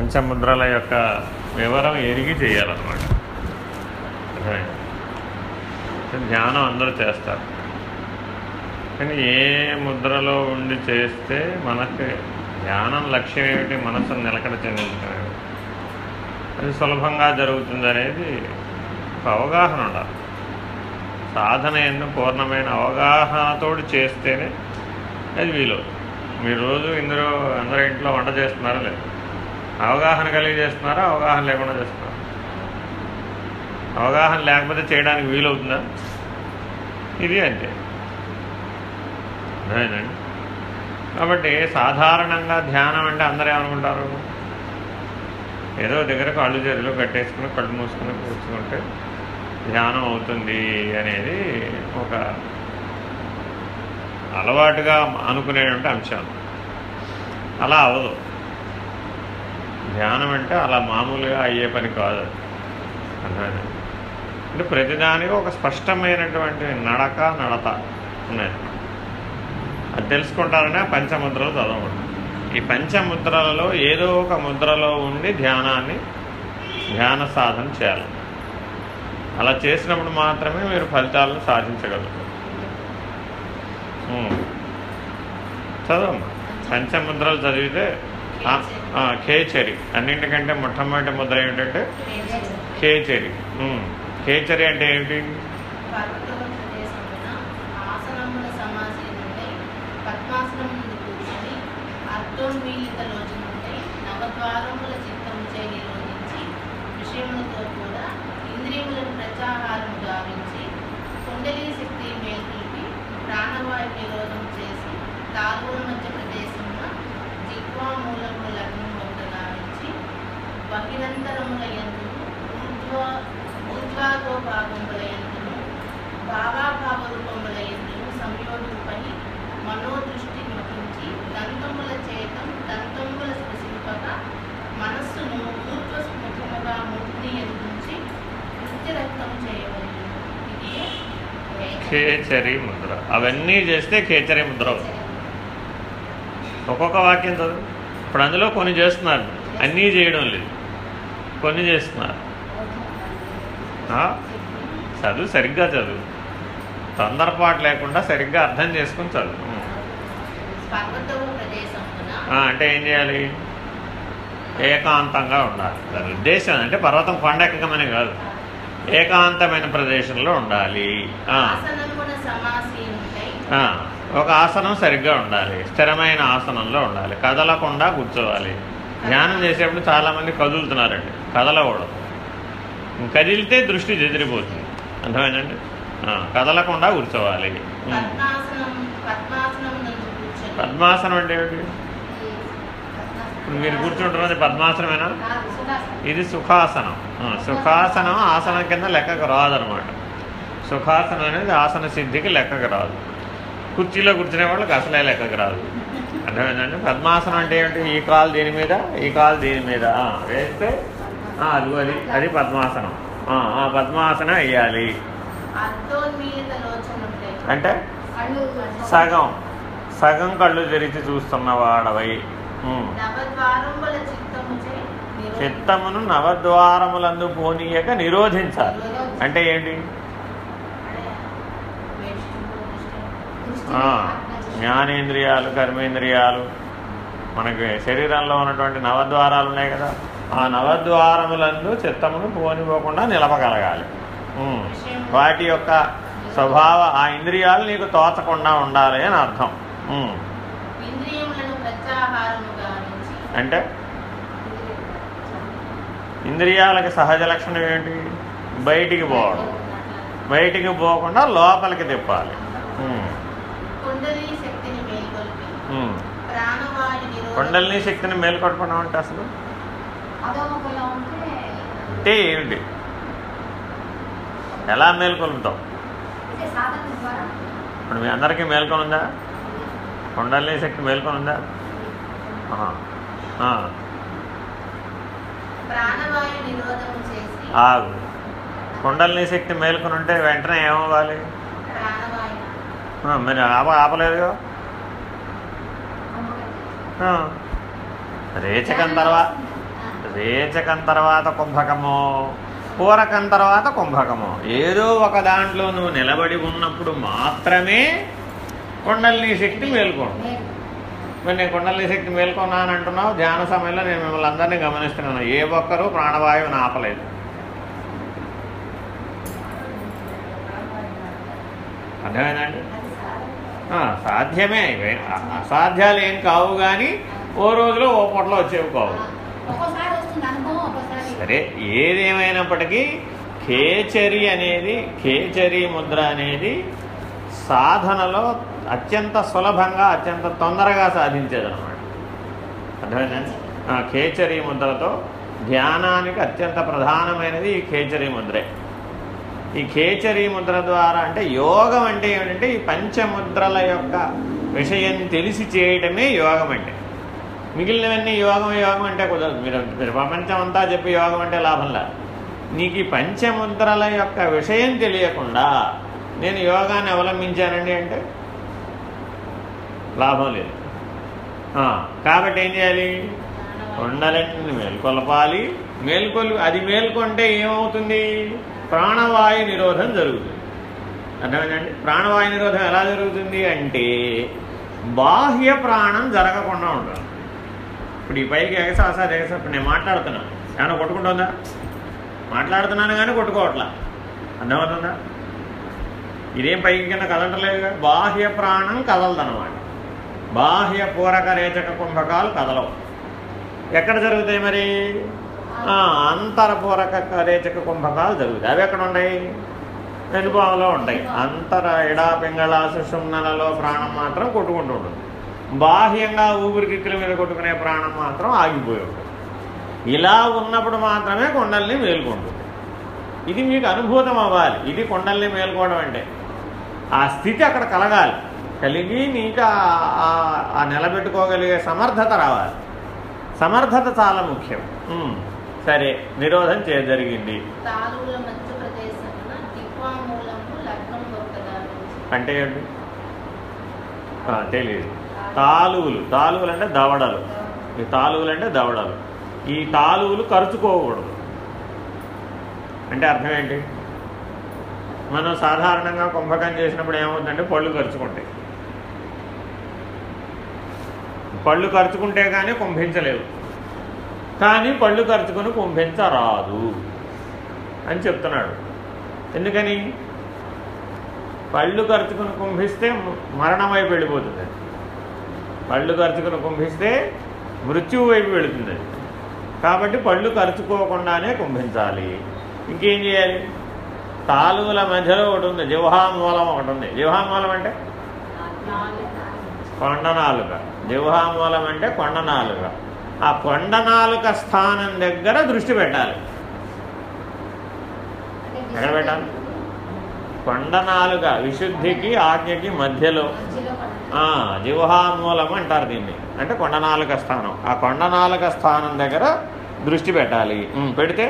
పంచముద్రల యొక్క వివరం ఎరిగి చేయాలన్నమాట. ధ్యానం అందరూ చేస్తారు. కానీ ఏ ముద్రలో ఉండి చేస్తే మనకి ధ్యానం లక్ష్యం ఏమిటి? మనసును నిలకడ చెందించడం అది సులభంగా జరుగుతుంది అనేది ఒక అవగాహన ఉండాలి. సాధన ఎన్నో పూర్ణమైన అవగాహనతోటి చేస్తేనే అది వీలు మీరు రోజు ఇందులో అందరూ ఇంట్లో వంట చేస్తున్నారా లేదు? అవగాహన కలిగి చేస్తున్నారా? అవగాహన లేకుండా చేస్తున్నారా? అవగాహన లేకపోతే చేయడానికి వీలవుతుందా? ఇది అంతే. అదేనండి. కాబట్టి సాధారణంగా ధ్యానం అంటే అందరూ ఏమనుకుంటారు? ఏదో దగ్గర కళ్ళు చేతులు కట్టేసుకుని కళ్ళు మూసుకుని కూర్చుకుంటే ధ్యానం అవుతుంది అనేది ఒక అలవాటుగా అనుకునేటువంటి అంశం. అలా అవదు ధ్యానం అంటే అలా మామూలుగా అయ్యే పని కాదు. అన్నాను అంటే ప్రతిదానికి ఒక స్పష్టమైనటువంటి నడక నడత ఉన్నాయి అది తెలుసుకుంటారనే పంచముద్రలు చదవకూడదు. ఈ పంచముద్రలలో ఏదో ఒక ముద్రలో ఉండి ధ్యానాన్ని ధ్యాన సాధన చేయాలి. అలా చేసినప్పుడు మాత్రమే మీరు ఫలితాలను సాధించగలరు చదవమ్మా. పంచముద్రలు చదివితే కేచరి. ఖేచరి అన్నింటికంటే మొట్టమొదటి ముద్ర ఏమిటంటే ఖేచరి కేచరి ఖేచరి అంటే ఏమిటి? ఆసనముల కూర్చొని కూడా శక్తి ప్రాణవాయు నిరోధం చేసి తాగుల మధ్య జిహ్వామూలముల లగ్నం బహిరంతరముల యందును ఊర్ధ్వ ఊర్ధ్వాదో భాగముల యందును భావాభావ రూపముల ఎందును సంయోగింపై మనోదృష్టి వహించి దంతముల చేతం దంతముల స్పృశింపక మనస్సును ఊర్ధ్వ స్మృతముగా మూర్తిని ఎదురించి నృత్య రక్తం చేయవలెను ఇది ఖేచరి ముద్ర. అవన్నీ చేస్తే ఖేచరి ముద్ర అవుతుంది. ఒక్కొక్క వాక్యం చదువు. ఇప్పుడు అందులో కొన్ని చేస్తున్నారు. అన్నీ చేయడం లేదు. కొన్ని చేస్తున్నారు? చదువు సరిగ్గా చదువు. తొందరపాటు లేకుండా సరిగ్గా అర్థం చేసుకుని చదువు. అంటే ఏం చేయాలి? ఏకాంతంగా ఉండాలి. దాని ఉద్దేశం అంటే పర్వతం కొండెక్కమని కాదు. ఏకాంతమైన ప్రదేశంలో ఉండాలి. ఒక ఆసనం సరిగ్గా ఉండాలి. స్థిరమైన ఆసనంలో ఉండాలి. కదలకుండా కూర్చోవాలి. ధ్యానం చేసేప్పుడు చాలామంది కదులుతున్నారండి. కదలకూడదు. కదిలితే దృష్టి చెదిరిపోతుంది. అర్థమైందండి? కదలకుండా కూర్చోవాలి. పద్మాసనం అంటే ఏమిటి? ఇప్పుడు మీరు కూర్చుంటున్నది పద్మాసనమేనా? ఇది సుఖాసనం. సుఖాసనం ఆసనం కింద లెక్కకు రాదనమాట. సుఖాసనం అనేది ఆసన సిద్ధికి లెక్కకు రాదు. కుర్చీలో కూర్చునే వాళ్ళకి అసలే లెక్కకు రాదు అర్థమైందండి? పద్మాసనం అంటే ఏమిటి? ఈ కాలు దీని మీద ఈ కాలు దీని మీద. వేస్తే అది అది అది పద్మాసనం. ఆ, పద్మాసనం వేయాలి. అంటే? సగం. సగం కళ్ళు తెరిచి చూస్తున్న వాడవై చిత్తమును నవద్వారములందు పోనీయక నిరోధించాలి. అంటే ఏంటి ఆ, జ్ఞానేంద్రియాలు కర్మేంద్రియాలు మనకి శరీరంలో ఉన్నటువంటి నవద్వారాలు ఉన్నాయి కదా ఆ నవద్వారములందు చిత్తమును పోనిపోకుండా నిలపగలగాలి. వాటి యొక్క స్వభావ ఆ ఇంద్రియాలు నీకు తోచకుండా ఉండాలి అని అర్థం. అంటే? ఇంద్రియాలకి సహజ లక్షణం ఏంటి? బయటికి పోవడం. బయటికి పోకుండా లోపలికి తిప్పాలి. కుండలిని శక్తిని మేల్కొట్టుకున్నాం అంటే అసలు? అంటే ఏమిటి? ఎలా మేల్కొలుపుతాం? ఇప్పుడు మీ అందరికీ మేల్కొని ఉందా కుండలిని శక్తి మేల్కొని ఉందా ఆగు. కుండలిని శక్తి మేల్కొని ఉంటే వెంటనే ఏమవ్వాలి? మరి ఆప ఆపలేదుగా? రేచకం తర్వాత రేచకం తర్వాత కుంభకమో పూరకం తర్వాత కుంభకము. ఏదో ఒక దాంట్లో నువ్వు నిలబడి ఉన్నప్పుడు మాత్రమే కుండలిని శక్తి మేల్కోండి మరి నేను కుండలిని శక్తి మేల్కొన్నాను అంటున్నావు ధ్యాన సమయంలో నేను మిమ్మల్ని అందరినీ గమనిస్తున్నాను. ఏ ఒక్కరూ ప్రాణవాయువుని ఆపలేదు. అర్థమైందండి సాధ్యమే. అసాధ్యాలు ఏం కావు కానీ ఓ రోజులో ఓ పొట్లో వచ్చేవి కావు. సరే ఏదేమైనప్పటికీ ఖేచరి అనేది ఖేచరి ముద్ర అనేది సాధనలో అత్యంత సులభంగా అత్యంత తొందరగా సాధించేదన్నమాట. అర్థమైందండి ఆ ఖేచరి ముద్రతో ధ్యానానికి అత్యంత ప్రధానమైనది ఈ ఖేచరి ముద్రే. ఈ కేచరీ ముద్ర ద్వారా అంటే యోగం అంటే ఏమిటంటే ఈ పంచముద్రల యొక్క విషయం తెలిసి చేయటమే యోగం అంటే. మిగిలినవన్నీ యోగం యోగం అంటే కుదరదు. మీరు మీరు ప్రపంచం అంతా చెప్పి యోగం అంటే లాభంలా నీకు ఈ పంచముద్రల యొక్క విషయం తెలియకుండా నేను యోగాన్ని అవలంబించానండి అంటే లాభం లేదు. కాబట్టి ఏం చేయాలి? కొండలన్నీ మేల్కొలపాలి. మేల్కొలు అది మేల్కొంటే ఏమవుతుంది? ప్రాణవాయు నిరోధం జరుగుతుంది. అర్థమైందండి? ప్రాణవాయు నిరోధం ఎలా జరుగుతుంది అంటే బాహ్య ప్రాణం జరగకుండా ఉంటుంది ఇప్పుడు ఈ పైకి ఎగసాసా ఎగసా ఇప్పుడు నేను మాట్లాడుతున్నాను ఏమైనా కొట్టుకుంటుందా? మాట్లాడుతున్నాను కానీ కొట్టుకోవట్లా. అర్థమవుతుందా? ఇదేం పైకి కింద కదలట్లేదుగా? బాహ్య ప్రాణం కదలదన్నమాట. బాహ్య పూరక రేచక కుంభకాలు కదలవు. ఎక్కడ జరుగుతాయి మరి? ఆ, అంతరపూరక రేచక కుంభకాలు జరుగుతాయి. అవి ఎక్కడ ఉన్నాయి వెనుపాములో ఉంటాయి. అంతర ఎడా పింగళ సుషుమ్నలలో ప్రాణం మాత్రం కొట్టుకుంటూ ఉంటుంది. బాహ్యంగా ఊపిరికిక్కుల మీద కొట్టుకునే ప్రాణం మాత్రం ఆగిపోయి ఉంటుంది. ఇలా ఉన్నప్పుడు మాత్రమే కొండల్ని మేల్కొంటుంది. ఇది మీకు అనుభూతం అవ్వాలి. ఇది కొండల్ని మేల్కోవడం అంటే ఆ స్థితి అక్కడ కలగాలి. కలిగి నీకు ఆ- నిలబెట్టుకోగలిగే సమర్థత రావాలి. సమర్థత చాలా ముఖ్యం. సరే నిరోధం చే జరిగింది అంటే ఏంటి? తెలియదు తాలువులు తాలువులు అంటే దవడలు. ఈ తాలువులు అంటే దవడలు. ఈ తాలువులు ఖర్చుకోకూడదు అంటే అర్థం ఏంటి? మనం సాధారణంగా కుంభకం చేసినప్పుడు ఏమవుతుందంటే పళ్ళు ఖర్చుకుంటాయి పళ్ళు ఖర్చుకుంటే కానీ కుంభించలేవు. కానీ పళ్ళు ఖర్చుకుని కుంభించరాదు అని చెప్తున్నాడు. ఎందుకని? పళ్ళు ఖర్చుకుని కుంభిస్తే మరణం వైపు వెళ్ళిపోతుంది. అది. పళ్ళు ఖర్చుకుని కుంభిస్తే మృత్యువు వైపు వెళుతుంది. అది. కాబట్టి పళ్ళు ఖర్చుకోకుండానే కుంభించాలి ఇంకేం చేయాలి? తాలువుల మధ్యలో ఒకటి ఉంది జివహామూలం ఒకటి ఉంది. జివహామూలం అంటే? కొండనాలుక జివహామూలం అంటే కొండనాలుక ఆ కొండనాలుక స్థానం దగ్గర దృష్టి పెట్టాలి. ఎక్కడ పెట్టాలి? కొండనాలుక విశుద్ధికి ఆజ్ఞకి మధ్యలో. జివహామూలం అంటారు దీన్ని. అంటే కొండనాలుక స్థానం. ఆ కొండనాలుక స్థానం దగ్గర దృష్టి పెట్టాలి. పెడితే?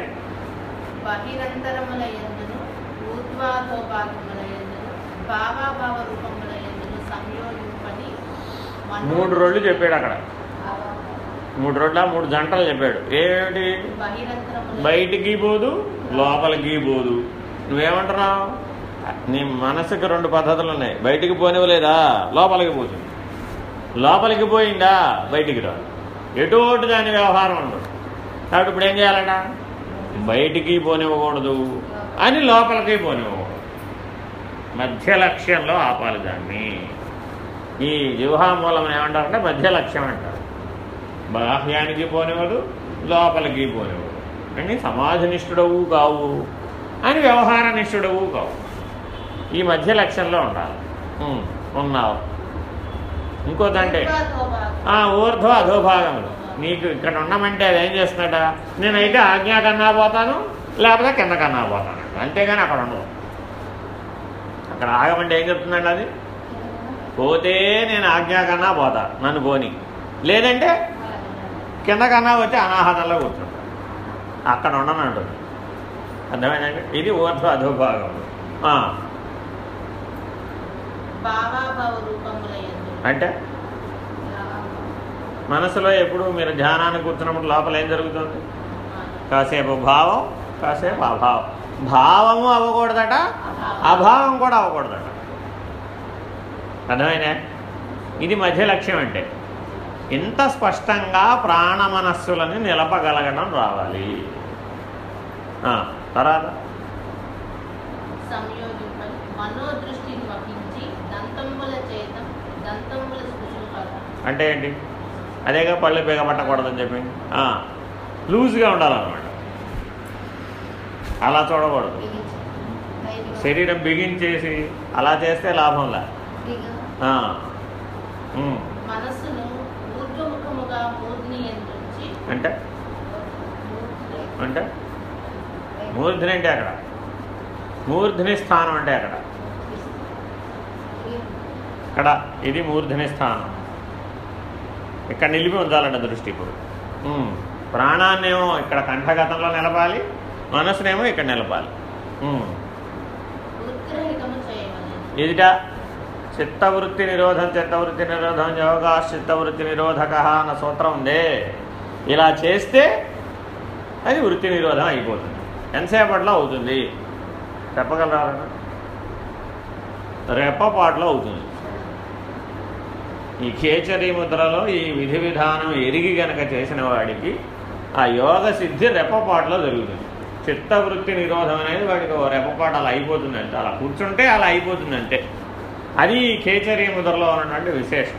మూడు రోజులు చెప్పాడు అక్కడ. మూడు రోడ్ల మూడు జంటలు చెప్పాడు. ఏమిటి? బయటికి పోదు లోపలికి పోదు. నువ్వేమంటున్నావు? నీ మనసుకి రెండు పద్ధతులు ఉన్నాయి. బయటికి పోనివ్వలేదా? లోపలికి పోతుంది లోపలికి పోయిందా? బయటికి రాదు. ఎటువంటి దాని వ్యవహారం ఉండదు. కాబట్టి ఇప్పుడు ఏం చేయాలట? బయటికి పోనివ్వకూడదు అని లోపలికి పోనివ్వకూడదు. మధ్య లక్ష్యంలో ఆపాలి దాన్ని. ఈ జివహామూలం ఏమంటారంటే మధ్య లక్ష్యం అంటారు. బాహ్యానికి పోనివ్వదు లోపలికి పోనివ్వదు అని సమాధినిష్ఠుడవు కావు. అని వ్యవహార నిష్ఠుడవు కావు. ఈ మధ్య లక్ష్యంలో ఉండాలి. ఉన్నావు. ఇంకోదంటే ఊర్ధ్వాధోపాకం. ఆ ఊర్ధ్వ అధోభాగములు నీకు ఇక్కడ ఉండమంటే అది ఏం చేస్తున్నాడ? నేనైతే ఆజ్ఞా కన్నా పోతాను లేకపోతే కింద కన్నా పోతాను. అంతేగాని అక్కడ ఉండవు. అక్కడ ఆగమంటే ఏం చెప్తుందండి అది? పోతే నేను ఆజ్ఞా కన్నా పోతా నన్ను పోని లేదంటే కింద కన్నా వచ్చి అనాహతంలో కూర్చుంటా. అక్కడ ఉండను అంటుంది అర్థమైందండి ఇది ఊర్ధ్వ ఎందును అంటే? మనసులో ఎప్పుడు మీరు ధ్యానాన్ని కూర్చున్నప్పుడు లోపల ఏం జరుగుతుంది? కాసేపు భావం కాసేపు అభావం. భావము అవ్వకూడదట అభావం కూడా అవ్వకూడదట. అర్థమైనా ఇది మధ్య లక్ష్యం అంటే. ఇంత స్పష్టంగా ప్రాణమనస్సులని నిలపగలగడం రావాలి. తర్వాత? అంటే ఏంటి? అదేగా పళ్ళు బిగపట్టకూడదని చెప్పి? లూజ్గా ఉండాలన్నమాట. అలా చూడకూడదు. శరీరం బిగించేసి అలా చేస్తే లాభంలా. మనస్సును అంటే? అంటే? మూర్ధని అంటే అక్కడ. మూర్ధని స్థానం అంటే అక్కడ. అక్కడ ఇది మూర్ధని స్థానం. ఇక్కడ నిలిపి ఉంచాలంట దృష్టి ఇప్పుడు. ప్రాణాన్నేమో ఇక్కడ కంఠగతంలో నిలపాలి మనసునేమో ఇక్కడ నిలపాలి. ఎదుట చిత్తవృత్తి నిరోధం చిత్తవృత్తి నిరోధం యోగా చిత్తవృత్తి నిరోధక అన్న సూత్రం ఉందే. ఇలా చేస్తే అది వృత్తి నిరోధం అయిపోతుంది. ఎంతసేపట్లో అవుతుంది? చెప్పగలరా? రెప్పపాట్లో అవుతుంది. ఈ కేచరి ముద్రలో ఈ విధి విధానం ఎరిగి గనక చేసిన వాడికి ఆ యోగ సిద్ధి రెప్పపాట్లో జరుగుతుంది. చిత్తవృత్తి నిరోధం అనేది వాడికి ఓ రెప్పపాటు అలా అయిపోతుందంటే అలా కూర్చుంటే అలా అయిపోతుందంటే. అది ఈ కేచరి ముద్రలో ఉన్నటువంటి విశేషం.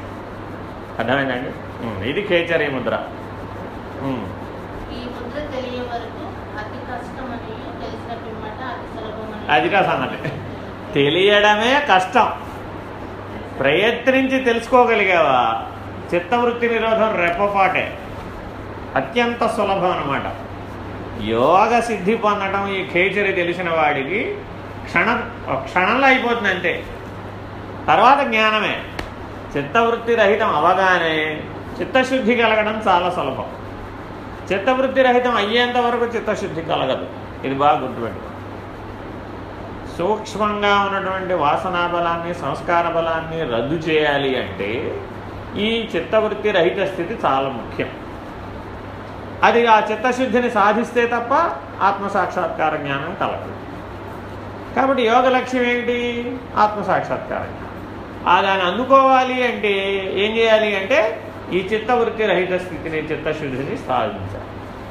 అర్థమైందండి? ఇది కేచరి ముద్ర. అది ఈ సంగతి. తెలియడమే కష్టం. ప్రయత్నించి తెలుసుకోగలిగావా? చిత్తవృత్తి నిరోధం రెప్పపాటే. అత్యంత సులభం అనమాట యోగ సిద్ధి పొందడం ఈ ఖేచరి తెలిసిన వాడికి క్షణం క్షణంలో అయిపోతుంది అంతే. తర్వాత జ్ఞానమే. చిత్తవృత్తి రహితం అవగానే చిత్తశుద్ధి కలగడం చాలా సులభం. చిత్తవృత్తి రహితం అయ్యేంత వరకు చిత్తశుద్ధి కలగదు. ఇది బాగా గుర్తుపెట్టుకో. సూక్ష్మంగా ఉన్నటువంటి వాసనా బలాన్ని సంస్కార బలాన్ని రద్దు చేయాలి అంటే ఈ చిత్తవృత్తి రహిత స్థితి చాలా ముఖ్యం. అది ఆ చిత్తశుద్ధిని సాధిస్తే తప్ప ఆత్మసాక్షాత్కార జ్ఞానం కలగదు. కాబట్టి యోగ లక్ష్యం ఏమిటి? ఆత్మసాక్షాత్కార జ్ఞానం. ఆ దాన్ని అందుకోవాలి అంటే ఏం చేయాలి అంటే ఈ చిత్తవృత్తి రహిత స్థితిని చిత్తశుద్ధిని సాధించాలి.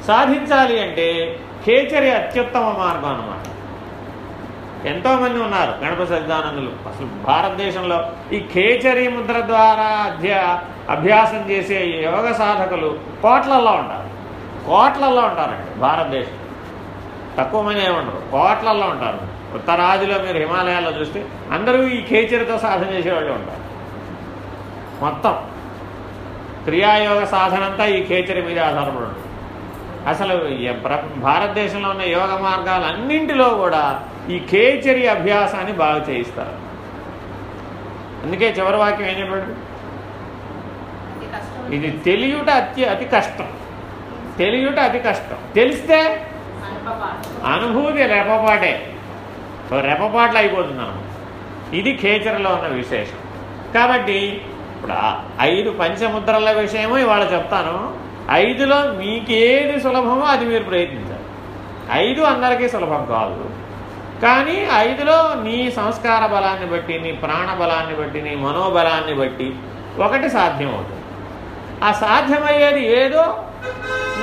సాధించాలి అంటే కేచరి అత్యుత్తమ మార్గం అన్నమాట. ఎంతోమంది ఉన్నారు గణప సజ్జానందులు అసలు భారతదేశంలో ఈ కేచరి ముద్ర ద్వారా అధ్య అభ్యాసం చేసే యోగ సాధకులు కోట్లల్లో ఉంటారు. కోట్లల్లో ఉంటారండి భారతదేశం. తక్కువ మంది ఏమంటారు కోట్లల్లో ఉంటారు. ఉత్తరాదిలో మీరు హిమాలయాల్లో చూస్తే అందరూ ఈ కేచరితో సాధన చేసేవాళ్ళు ఉంటారు. మొత్తం. క్రియాయోగ సాధన అంతా ఈ ఖేచరి మీద ఆధారపడి ఉంటుంది. అసలు భారతదేశంలో ఉన్న యోగ మార్గాలన్నింటిలో కూడా ఈ కేచరి అభ్యాసాన్ని బాగా చేయిస్తారు. అందుకే చివరి వాక్యం ఏం చెప్పాడు? ఇది తెలియుట అతి అతి కష్టం. తెలియుట అతి కష్టం. తెలిస్తే అనుభూతి రెపపాటే రెపపాట్లు అయిపోతుంది ఇది ఖేచరలో ఉన్న విశేషం. కాబట్టి ఇప్పుడు ఐదు పంచముద్రల విషయము ఇవాళ చెప్తాను. ఐదులో మీకేది సులభమో అది మీరు ప్రయత్నించాలి. ఐదు అందరికీ సులభం కాదు. కానీ ఐదులో నీ సంస్కార బలాన్ని బట్టి నీ ప్రాణ బలాన్ని బట్టి నీ మనోబలాన్ని బట్టి ఒకటి సాధ్యమవుతుంది. ఆ సాధ్యమయ్యేది ఏదో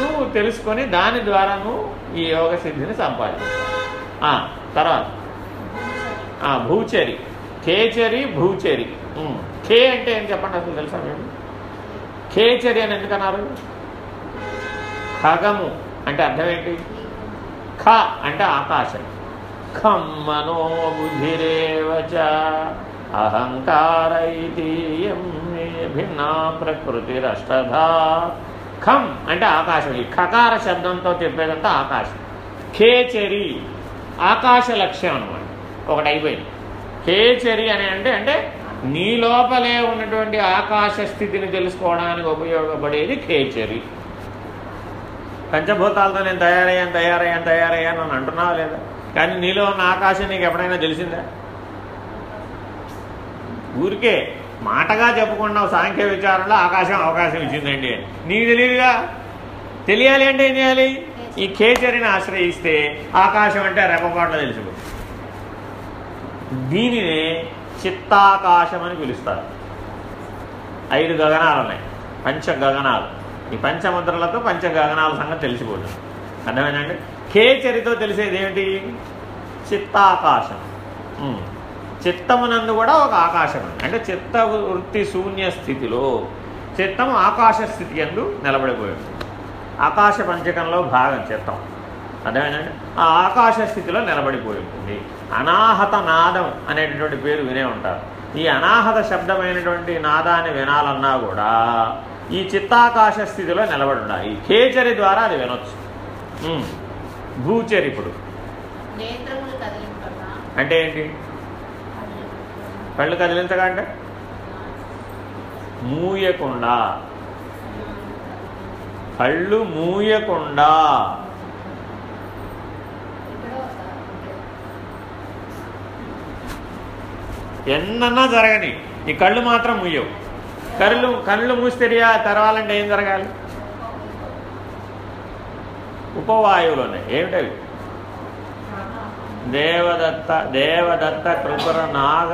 నువ్వు తెలుసుకొని దాని ద్వారా నువ్వు ఈ యోగ సిద్ధిని సంపాదించావు తర్వాత. భూచరి. కేచరి భూచరి. కే అంటే ఏం చెప్పండి అసలు తెలుసా మేము కేచరి అని ఎందుకన్నారు? ఖగము అంటే అర్థం ఏంటి? ఖ అంటే ఆకాశం. ఖం మనో బుద్ధిరేవచ అహంకార ఇతీయం భిన్నా ప్రకృతిరష్టధా. ఖం అంటే ఆకాశం. ఈ ఖకార శబ్దంతో చెప్పేదంతా ఆకాశం. కేచరి ఆకాశ లక్ష్యం అనమాట ఒకటి అయిపోయింది. కేచరి అని అంటే అంటే నీ లోపలే ఉన్నటువంటి ఆకాశ స్థితిని తెలుసుకోవడానికి ఉపయోగపడేది ఖేచరి. పంచభూతాలతో నేను తయారయ్యాను తయారయ్యాను తయారయ్యాను అని అంటున్నావా లేదా? కానీ నీలో ఉన్న ఆకాశం నీకు ఎప్పుడైనా తెలిసిందా? ఊరికే మాటగా చెప్పుకున్నావు సాంఖ్య విచారంలో ఆకాశం అవకాశం ఇచ్చిందండి. నీకు తెలియదుగా తెలియాలి అంటే ఏం చేయాలి? ఈ కేచరిని ఆశ్రయిస్తే ఆకాశం అంటే రెప్పపాట్లో తెలిసిపోతుంది. దీనినే చిత్తాకాశం అని పిలుస్తారు. ఐదు గగనాలు ఉన్నాయి. పంచ గగనాలు ఈ పంచముద్రలతో పంచ గగనాల సంగతి తెలిసిపోతుంది. అర్థమైందండి? కేచరితో తెలిసేది ఏమిటి? చిత్తాకాశం. చిత్తమునందు కూడా ఒక ఆకాశం అంటే చిత్త వృత్తి శూన్య స్థితిలో చిత్తం ఆకాశ స్థితి ఎందు నిలబడిపోయింది. ఆకాశ పంచకంలో భాగం చిత్తం. అర్థమైందండి? ఆ ఆకాశ స్థితిలో నిలబడిపోయి ఉంటుంది అనాహత నాదం అనేటటువంటి పేరు వినే ఉంటారు. ఈ అనాహత శబ్దమైనటువంటి నాదాన్ని వినాలన్నా కూడా ఈ చిత్తాకాశ స్థితిలో నిలబడి ఉండాలి కేచరి ద్వారా అది వినొచ్చు. భూచరి ఇప్పుడు. అంటే ఏంటి? కళ్ళు కదిలించగా అంటే? మూయకుండా. కళ్ళు మూయకుండా. ఎన్నన్నా జరగని. ఈ కళ్ళు మాత్రం ముయ్యవు కళ్ళు కళ్ళు మూసి తెరియా తెరవాలంటే ఏం జరగాలి? ఉపవాయువులోనే. ఏమిటవి? దేవదత్త దేవదత్త కృపర నాగ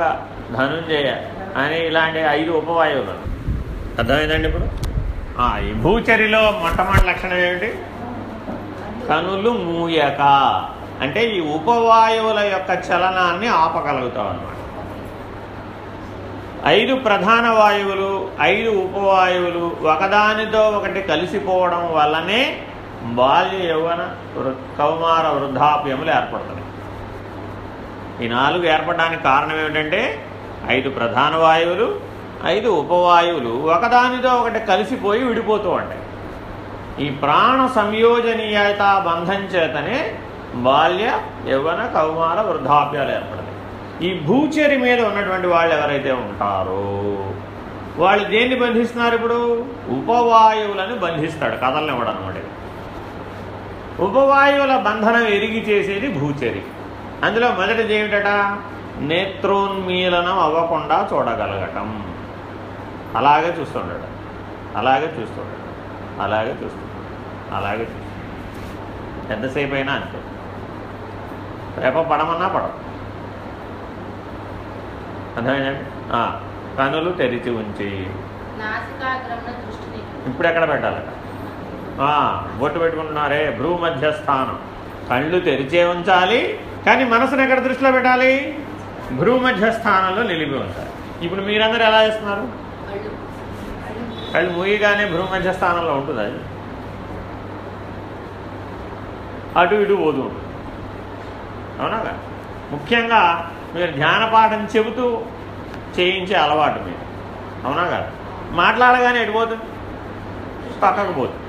ధనుంజయ అని ఇలాంటి ఐదు ఉపవాయువులు. ఉన్నాయి. అర్థమైందండి ఇప్పుడు? ఈ భూచరిలో మొట్టమొదటి లక్షణం ఏమిటి? కనులు మూయక. అంటే ఈ ఉపవాయువుల యొక్క చలనాన్ని ఆపగలుగుతాం అన్నమాట ఐదు ప్రధాన వాయువులు ఐదు ఉపవాయువులు ఒకదానితో ఒకటి కలిసిపోవడం వల్లనే బాల్య యౌవన వృ- కౌమార వృద్ధాప్యములు ఏర్పడుతున్నాయి ఈ నాలుగు ఏర్పడడానికి కారణం ఏమిటంటే ఐదు ప్రధాన వాయువులు ఐదు ఉపవాయువులు ఒకదానితో ఒకటి కలిసిపోయి విడిపోతూ ఉంటాయి. ఈ ప్రాణ సంయోజనీయత బంధం చేతనే బాల్య యవ్వన కౌమార వృద్ధాప్యాలు ఏర్పడతాయి. ఈ భూచరి మీద ఉన్నటువంటి వాళ్ళు ఎవరైతే ఉంటారో వాళ్ళు దేన్ని బంధిస్తున్నారు ఇప్పుడు? ఉపవాయువులను బంధిస్తాడు. కథలనివ్వడం అనమాట ఉపవాయువుల బంధనం ఎరిగి చేసేది భూచరి. అందులో మొదటిది ఏమిటట? నేత్రోన్మీలనం అవ్వకుండా చూడగలగటం. అలాగే చూస్తుండడు అలాగే చూస్తుండడు అలాగే చూస్తుండడు అలాగే చూస్తుండడు ఎంతసేపు అయినా అంతే. రేప పడమన్నా పడదు. అర్థమైందండి కనులు తెరిచి ఉంచి. ఇప్పుడు ఎక్కడ పెట్టాలట బొట్టు పెట్టుకుంటున్నారే భ్రూ మధ్య స్థానం కళ్ళు తెరిచే ఉంచాలి కానీ మనసును ఎక్కడ దృష్టిలో పెట్టాలి? భ్రూ మధ్య స్థానంలో నిలిపి ఉంచాలి. ఇప్పుడు మీరందరూ ఎలా చేస్తున్నారు? కళ్ళు. మూయగానే భ్రూ మధ్య స్థానంలో ఉంటుంది? అది అటు ఇటు ఉంటుంది. అవునా? ముఖ్యంగా మీరు ధ్యానపాఠం చెబుతూ చేయించే అలవాటు మీరు. అవునా కదా? మాట్లాడగానే ఎటుపోతుంది పక్కకు పోతుంది.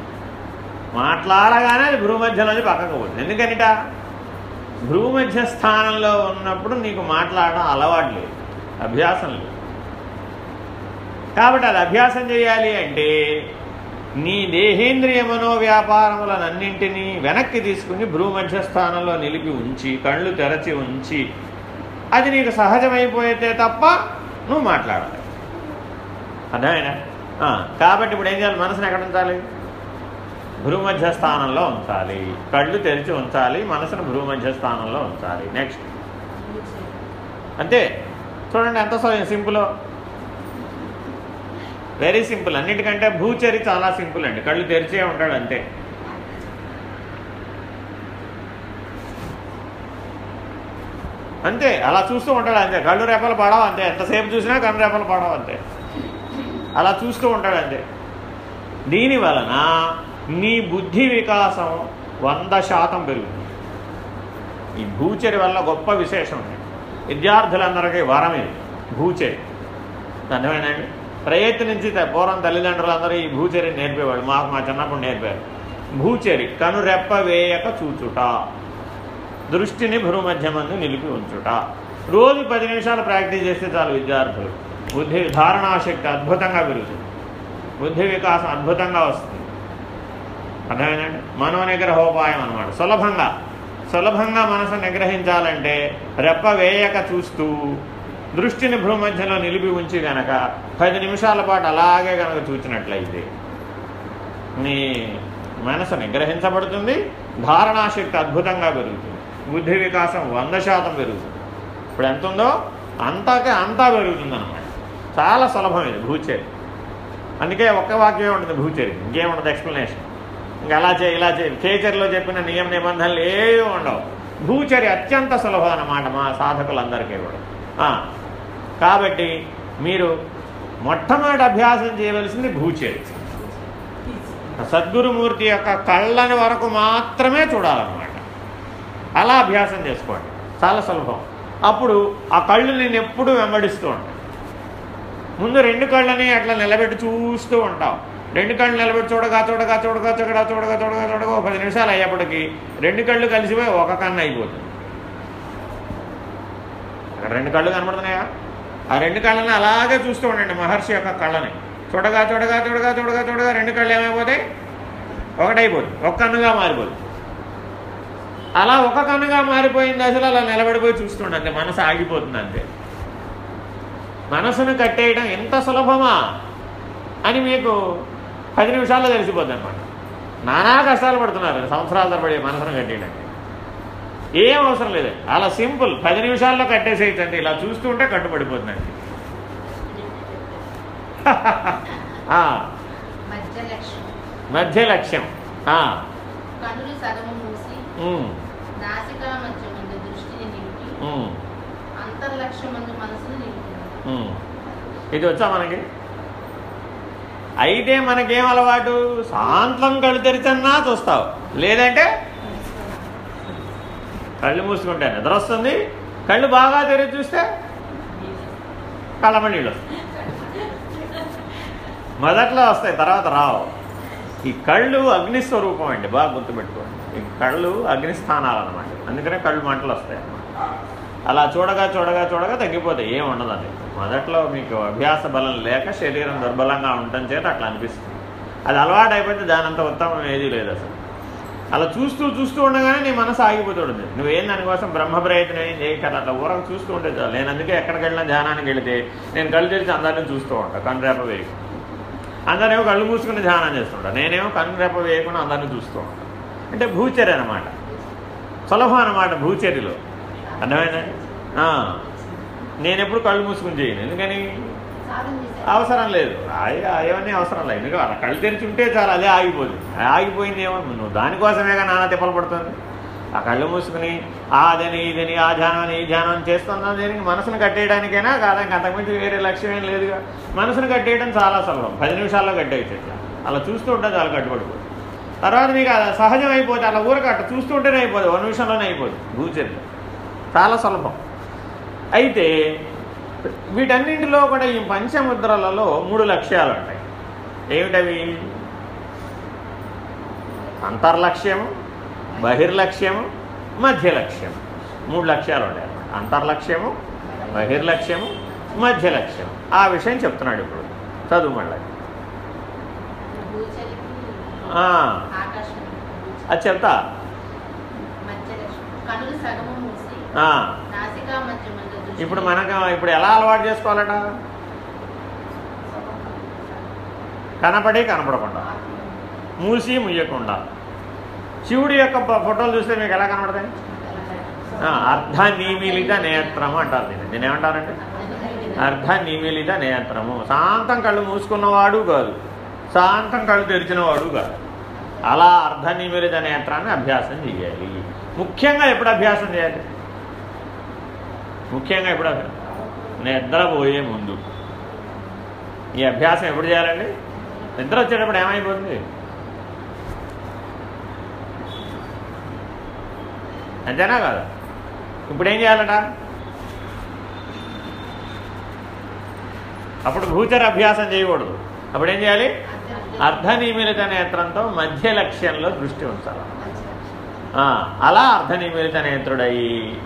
మాట్లాడగానే అది భూమధ్యలోది పక్కకు పోతుంది. ఎందుకనిట? భూమధ్య స్థానంలో ఉన్నప్పుడు నీకు మాట్లాడడం అలవాటు లేదు. అభ్యాసం లేదు. కాబట్టి అది అభ్యాసం చేయాలి అంటే నీ దేహేంద్రియ మనోవ్యాపారములనన్నింటినీ వెనక్కి తీసుకుని భూమధ్య స్థానంలో నిలిపి ఉంచి కళ్ళు తెరచి ఉంచి అది నీకు సహజమైపోయితే తప్ప నువ్వు మాట్లాడాలి అర్థమైనా కాబట్టి ఇప్పుడు ఏం చేయాలి? మనసుని ఎక్కడ ఉంచాలి? భూమధ్య స్థానంలో ఉంచాలి. కళ్ళు తెరిచి ఉంచాలి మనసును భూమధ్య స్థానంలో ఉంచాలి. నెక్స్ట్ అంతే. చూడండి ఎంత సింపుల్. వెరీ సింపుల్ అన్నిటికంటే భూచరి చాలా సింపుల్ అండి. కళ్ళు తెరిచే ఉంటాడు అంతే. అంతే అలా చూస్తూ ఉంటాడు అంతే. కళ్ళు రేపలు పడవు అంతే. ఎంతసేపు చూసినా కళ్ళు రేపలు పడవు అంతే. అలా చూస్తూ ఉంటాడు అంతే. దీని వలన నీ బుద్ధి వికాసం వంద శాతం పెరుగుతుంది. ఈ భూచరి వల్ల గొప్ప విశేషం ఉంది విద్యార్థులందరికీ వరం ఇది. భూచరి. అర్థమైందండి? ప్రయత్నించి పూర్వం తల్లిదండ్రులందరూ ఈ భూచరిని నేర్పేవాడు మాకు మా చిన్నప్పుడు నేర్పారు. భూచరి కనురెప్ప వేయక చూచుట. దృష్టిని భ్రూమధ్యమందు నిలిపి ఉంచుట. రోజు పది నిమిషాలు ప్రాక్టీస్ చేస్తే చాలు విద్యార్థులు. బుద్ధి ధారణాశక్తి అద్భుతంగా పెరుగుతుంది. బుద్ధి వికాసం అద్భుతంగా వస్తుంది. అర్థమైందండి? మనో నిగ్రహోపాయం అనమాట సులభంగా. సులభంగా మనసు నిగ్రహించాలంటే రెప్ప వేయక చూస్తూ దృష్టిని భూమధ్యలో నిలిపి ఉంచి గనక పది నిమిషాల పాటు అలాగే గనక చూచినట్లయితే నీ మనసు నిగ్రహించబడుతుంది ధారణాశక్తి అద్భుతంగా పెరుగుతుంది. బుద్ధి వికాసం వంద శాతం పెరుగుతుంది. ఇప్పుడు ఎంత ఉందో అంతాకే అంతా పెరుగుతుంది అనమాట చాలా సులభం ఇది భూచేరి అందుకే ఒక్క వాక్యమే ఉంటుంది భూచేరి ఇంకేముండదు ఎక్స్ప్లెనేషన్ ఇంకా అలా చేయి ఇలా చేయి కేచర్లో చెప్పిన నియమ నిబంధనలు ఏవి ఉండవు. భూచరి అత్యంత సులభం అన్నమాట మా సాధకులందరికీ కూడా. కాబట్టి మీరు మొట్టమొదటి అభ్యాసం చేయవలసింది భూచరి సద్గురుమూర్తి యొక్క కళ్ళని వరకు మాత్రమే చూడాలన్నమాట. అలా అభ్యాసం చేసుకోండి. చాలా సులభం. అప్పుడు ఆ కళ్ళు నేను ఎప్పుడూ వెంబడిస్తూ ఉంటాను ముందు రెండు కళ్ళని అట్లా నిలబెట్టి చూస్తూ ఉంటావు రెండు కళ్ళు నిలబెట్టి చూడగా చూడగా చూడగా చూడగా చూడగా చూడగా చూడగా ఒక పది నిమిషాలు అయ్యేప్పటికీ రెండు కళ్ళు కలిసిపోయి ఒక కన్ను అయిపోతుంది. అక్కడ రెండు కళ్ళు కనబడుతున్నాయా? ఆ రెండు కళ్ళని అలాగే చూస్తూ ఉండండి మహర్షి యొక్క కళ్ళని. చూడగా చూడగా చూడగా చూడగా చూడగా రెండు కళ్ళు ఏమైపోతాయి? ఒకటైపోతుంది. ఒక కన్నుగా మారిపోతుంది. అలా ఒక కన్నుగా మారిపోయిన దశలో అలా నిలబడిపోయి చూస్తుండండి మనసు ఆగిపోతుంది అంతే మనసును కట్టేయడం ఎంత సులభమా అని మీకు పది నిమిషాల్లో తెలిసిపోద్ది అనమాట నానా కష్టాలు పడుతున్నారు సంవత్సరాల తరబడి మనసును కట్టేయడానికి ఏం అవసరం లేదు. అలా సింపుల్ పది నిమిషాల్లో కట్టేసేయచ్చండి ఇలా చూస్తూ ఉంటే కట్టుబడిపోతుందండి. ఆ, మధ్య లక్ష్యం నాసికా మధ్య ముందు దృష్టిని నిలిపి ఉమ్, అంతర్లక్ష్యం ముందు మనసును నిలిపి ఉమ్. ఇది వచ్చా మనకి? అయితే మనకేం అలవాటు? సాంతం కళ్ళు తెరిచన్నా చూస్తావు. లేదంటే కళ్ళు మూసుకుంటే నిద్ర వస్తుంది. కళ్ళు బాగా తెరిచి చూస్తే కళ్ళమణీళ్ళు మొదట్లో వస్తాయి తర్వాత రావు. ఈ కళ్ళు అగ్నిస్వరూపం అండి బాగా గుర్తుపెట్టుకోండి. కళ్ళు అగ్నిస్థానాలు అనమాట అందుకనే కళ్ళు మంటలు వస్తాయి అన్నమాట. అలా చూడగా చూడగా చూడగా తగ్గిపోతాయి. ఏం ఉండదండి మొదట్లో మీకు అభ్యాస బలం లేక శరీరం దుర్బలంగా ఉండటం చేత అట్లా అనిపిస్తుంది. అది అలవాటు అయిపోతే దానంత ఉత్తమం ఏదీ లేదు అసలు. అలా చూస్తూ చూస్తూ ఉండగానే నీ మనసు ఆగిపోతుంది నువ్వేం దానికోసం బ్రహ్మ ప్రయత్నం ఏం చేయకరా అట్లా ఊరకు చూస్తూ ఉంటే చాలు. నేను అందుకే ఎక్కడికి వెళ్ళినా ధ్యానానికి వెళితే నేను కళ్ళు తెరిచి అందరినీ చూస్తూ ఉంటాను కన్ను రేప వేయకుండా. అందరేమో కళ్ళు మూసుకుని ధ్యానం చేస్తుంటా నేనేమో కన్ను రేప వేయకుండా అందరినీ చూస్తూ ఉంటాను అంటే భూచర్య అనమాట సులభం అనమాట భూచరిలో అర్థమైందండి నేను ఎప్పుడు కళ్ళు మూసుకుని చేయను. ఎందుకని? అవసరం లేదు. అవన్నీ అవసరం లేదు. ఎందుకంటే కళ్ళు తెరిచి ఉంటే చాలా అదే ఆగిపోతుంది అది ఆగిపోయింది ఏమో. నువ్వు దానికోసమేగా నానా తిప్పలు పడుతుంది. ఆ కళ్ళు మూసుకుని ఆ అదని ఇదని ఆ ధ్యానం ఈ ధ్యానం అని చేస్తున్నా దీనికి? మనసును కట్టేయడానికైనా కాదా? ఇంకా అంతకుమించి వేరే లక్ష్యం ఏం లేదుగా. మనసును కట్టేయడం చాలా సులభం. పది నిమిషాల్లో కట్టేయచ్చు అలా చూస్తూ ఉంటే చాలా కట్టుబడిపోతుంది. తర్వాత నీకు సహజం అయిపోతే అలా ఊరక అట్లా చూస్తూ అయిపోదు ఒక నిమిషంలోనే అయిపోదు. భూచర్య చాలా సులభం. అయితే వీటన్నింటిలో కూడా ఈ పంచముద్రలలో మూడు లక్ష్యాలు ఉంటాయి ఏమిటవి? అంతర్లక్ష్యము బహిర్లక్ష్యము మధ్యలక్ష్యం మూడు లక్ష్యాలు ఉంటాయి అంతర్లక్ష్యము బహిర్లక్ష్యము మధ్యలక్ష్యం ఆ విషయం చెప్తున్నాడు ఇప్పుడు. చదువు మళ్ళీ. అది చెప్తా. ఇప్పుడు మనకు ఇప్పుడు ఎలా అలవాటు చేసుకోవాలట? కనపడి కనపడకుండా. మూసి ముయ్యకుండా. శివుడి యొక్క ఫోటోలు చూస్తే మీకు ఎలా కనపడతాయి? అర్ధ నిమిలిత నేత్రము అంటారు దీన్ని. దీన్ని ఏమంటారంటే అర్ధ నిమిలిత నేత్రము. శాంతం కళ్ళు మూసుకున్నవాడు కాదు. శాంతం కళ్ళు తెరిచినవాడు కాదు అలా అర్ధ నిమిలిత నేత్రాన్ని అభ్యాసం చేయాలి ముఖ్యంగా ఎప్పుడు అభ్యాసం చేయాలి? ముఖ్యంగా ఎప్పుడు నిద్రపోయే ముందు. ఈ అభ్యాసం ఎప్పుడు చేయాలండి? నిద్ర వచ్చేటప్పుడు ఏమైపోతుంది? అంతేనా కాదు? ఇప్పుడేం చేయాలట? అప్పుడు భూచర అభ్యాసం చేయకూడదు. అప్పుడు ఏం చేయాలి? అర్ధనిమిలిత నేత్రంతో మధ్య లక్ష్యంలో దృష్టి ఉంచాలి. అలా అర్ధనిమిలిత నేత్రుడయి.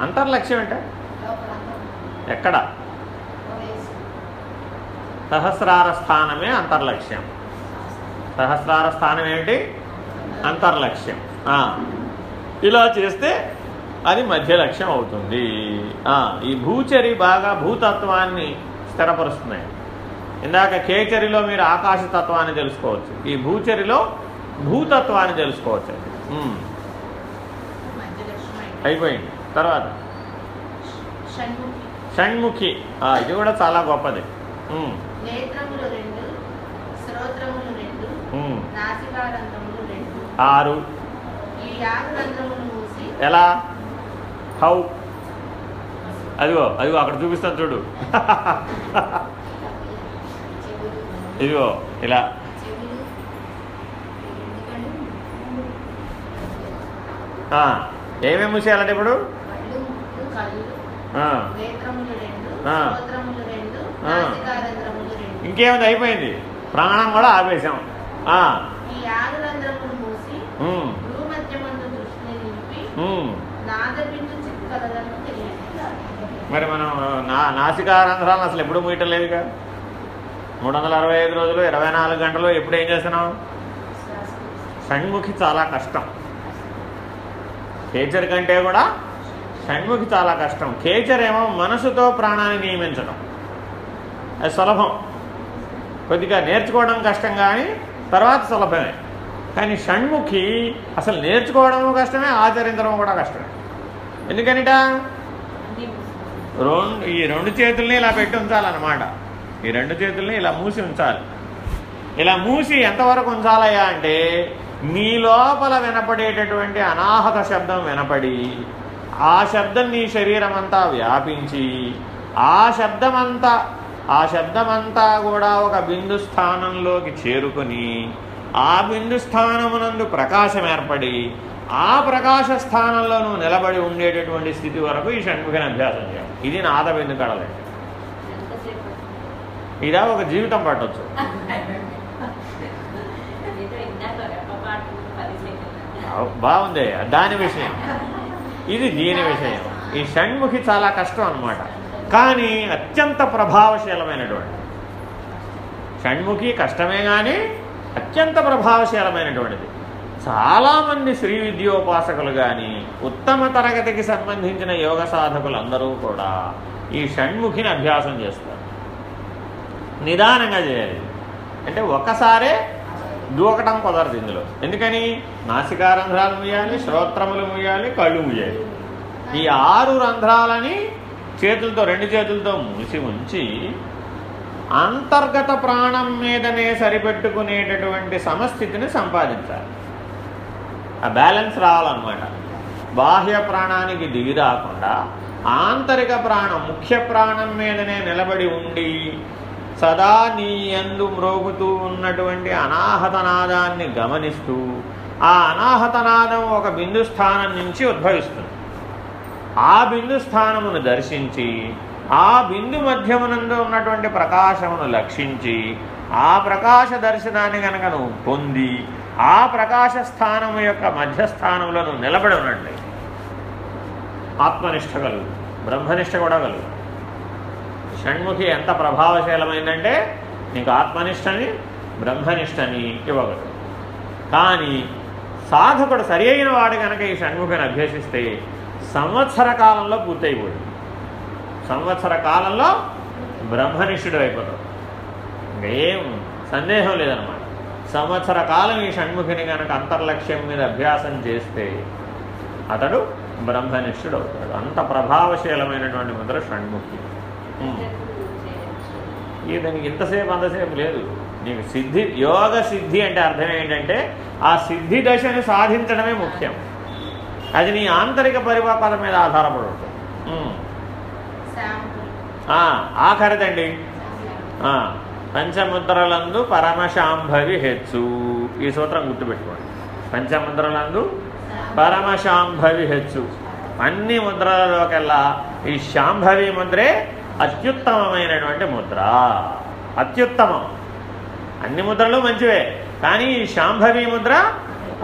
అంతర్లక్ష్యం. అంటే ఎక్కడ సహస్రార స్థానమే అంతర్లక్ష్యం. సహస్రార స్థానం ఏమిటి అంతర్లక్ష్యం ఇలా చేస్తే అది మధ్య లక్ష్యం అవుతుంది. ఆ, ఈ భూచరి బాగా భూతత్వాన్ని స్థిరపరుస్తున్నాయి. ఇందాక కేచరిలో మీరు ఆకాశతత్వాన్ని తెలుసుకోవచ్చు. ఈ భూచరిలో భూతత్వాన్ని తెలుసుకోవచ్చు. అయిపోయింది. తర్వాత? షణ్ముఖి. ఇది కూడా చాలా గొప్పది. ఆరు. ఎలా? హౌ అదిగో అదిగో అక్కడ చూపిస్తాను చూడు. ఇదిగో ఇలా. ఏమేమి మూసేయాలంటే ఇప్పుడు? ఇంకేముంది? అయిపోయింది. ప్రాణం కూడా ఆపేశాం. నాదబిందు మరి మనం నా నాసికారంధ్రాలను అసలు ఎప్పుడు మూయటం కదా మూడు వందల అరవై ఐదు రోజులు ఇరవై నాలుగు గంటలు ఎప్పుడు ఏం చేస్తున్నాం షణ్ముఖి చాలా కష్టం. కేచర్ కంటే కూడా షణ్ముఖి చాలా కష్టం. కేచర్ ఏమో మనసుతో ప్రాణాన్ని నియమించడం అది సులభం. కొద్దిగా నేర్చుకోవడం కష్టం కానీ తర్వాత సులభమే. కానీ షణ్ముఖి అసలు నేర్చుకోవడం కష్టమే ఆచరించడం కూడా కష్టమే. ఎందుకనిట? రెండు ఈ రెండు చేతుల్ని ఇలా పెట్టి ఉంచాలన్నమాట. ఈ రెండు చేతుల్ని ఇలా మూసి ఉంచాలి. ఇలా మూసి ఎంతవరకు ఉంచాలయ్యా అంటే నీ లోపల వినపడేటటువంటి అనాహత శబ్దం వినపడి ఆ శబ్దం నీ శరీరం అంతా వ్యాపించి ఆ శబ్దమంతా ఆ శబ్దమంతా కూడా ఒక బిందు స్థానంలోకి చేరుకొని ఆ బిందు స్థానమునందు ప్రకాశం ఏర్పడి ఆ ప్రకాశ స్థానంలో నువ్వు నిలబడి ఉండేటటువంటి స్థితి వరకు ఈ షణ్ముఖిని అభ్యాసం చేయాలి. ఇది నాద బిందు కడలండి ఇదా ఒక జీవితం పట్టవచ్చు బాగుంది. దాని విషయం. ఇది దీని విషయం. ఈ షణ్ముఖి చాలా కష్టం అన్నమాట. కానీ అత్యంత ప్రభావశీలమైనటువంటి. షణ్ముఖి కష్టమే కానీ అత్యంత ప్రభావశీలమైనటువంటిది. చాలామంది శ్రీ విద్యోపాసకులు కానీ ఉత్తమ తరగతికి సంబంధించిన యోగ సాధకులందరూ కూడా ఈ షణ్ముఖిని అభ్యాసం చేస్తారు. నిదానంగా చేయాలి. అంటే ఒకసారే దూకటం కుదరదు ఇందులో. ఎందుకని? నాసికారంధ్రాలు ముయ్యాలి శ్రోత్రములు ముయ్యాలి కళ్ళు ముయ్యాలి ఈ ఆరు రంధ్రాలని చేతులతో రెండు చేతులతో మూసి ఉంచి అంతర్గత ప్రాణం మీదనే సరిపెట్టుకునేటటువంటి సమస్థితిని సంపాదించాలి. ఆ బ్యాలెన్స్ రావాలన్నమాట. బాహ్య ప్రాణానికి దిగి రాకుండా ఆంతరిక ప్రాణం ముఖ్య ప్రాణం మీదనే నిలబడి ఉండి సదా నీ ఎందు మ్రోగుతూ ఉన్నటువంటి అనాహతనాదాన్ని గమనిస్తూ ఆ అనాహతనాదం ఒక బిందు స్థానం నుంచి ఉద్భవిస్తుంది. ఆ బిందు స్థానమును దర్శించి ఆ బిందు మధ్యమునందు ఉన్నటువంటి ప్రకాశమును లక్షించి ఆ ప్రకాశ దర్శనాన్ని కనుక నువ్వు పొంది ఆ ప్రకాశ స్థానం యొక్క మధ్యస్థానంలో నువ్వు నిలబడి ఉన్నట్లయితే ఆత్మనిష్ట కలుగు బ్రహ్మనిష్ట కూడా కలుగు. షణ్ముఖి ఎంత ప్రభావశీలమైందంటే నీకు ఆత్మనిష్టని బ్రహ్మనిష్టని ఇవ్వగలదు. కానీ సాధకుడు సరి అయిన వాడు కనుక ఈ షణ్ముఖిని అభ్యసిస్తే సంవత్సర కాలంలో పూర్తయిపోయింది సంవత్సర కాలంలో బ్రహ్మనిష్ఠుడు అయిపోతాడు. ఏం సందేహం లేదనమాట. సంవత్సర కాలం ఈ షణ్ముఖిని కనుక అంతర్లక్ష్యం మీద అభ్యాసం చేస్తే అతడు బ్రహ్మనిష్ఠుడు అవుతాడు అంత ప్రభావశీలమైనటువంటి ముద్ర షణ్ముఖి. దానికి ఇంతసేపు అంతసేపు లేదు. నీకు సిద్ధి యోగ సిద్ధి అంటే అర్థం ఏంటంటే ఆ సిద్ధి దశని సాధించడమే ముఖ్యం. అది నీ ఆంతరిక పరిపక్వత మీద ఆధారపడి ఉంటుంది ఆఖరిదండి. పంచముద్రలందు పరమశాంభవి హెచ్చు. ఈ సూత్రం గుర్తుపెట్టుకోండి. పంచముద్రలందు పరమశాంభవి హెచ్చు. అన్ని ముద్రలలోకెల్లా ఈ శాంభవి ముద్రే అత్యుత్తమమైనటువంటి ముద్ర. అత్యుత్తమం. అన్ని ముద్రలు మంచివే కానీ ఈ శాంభవి ముద్ర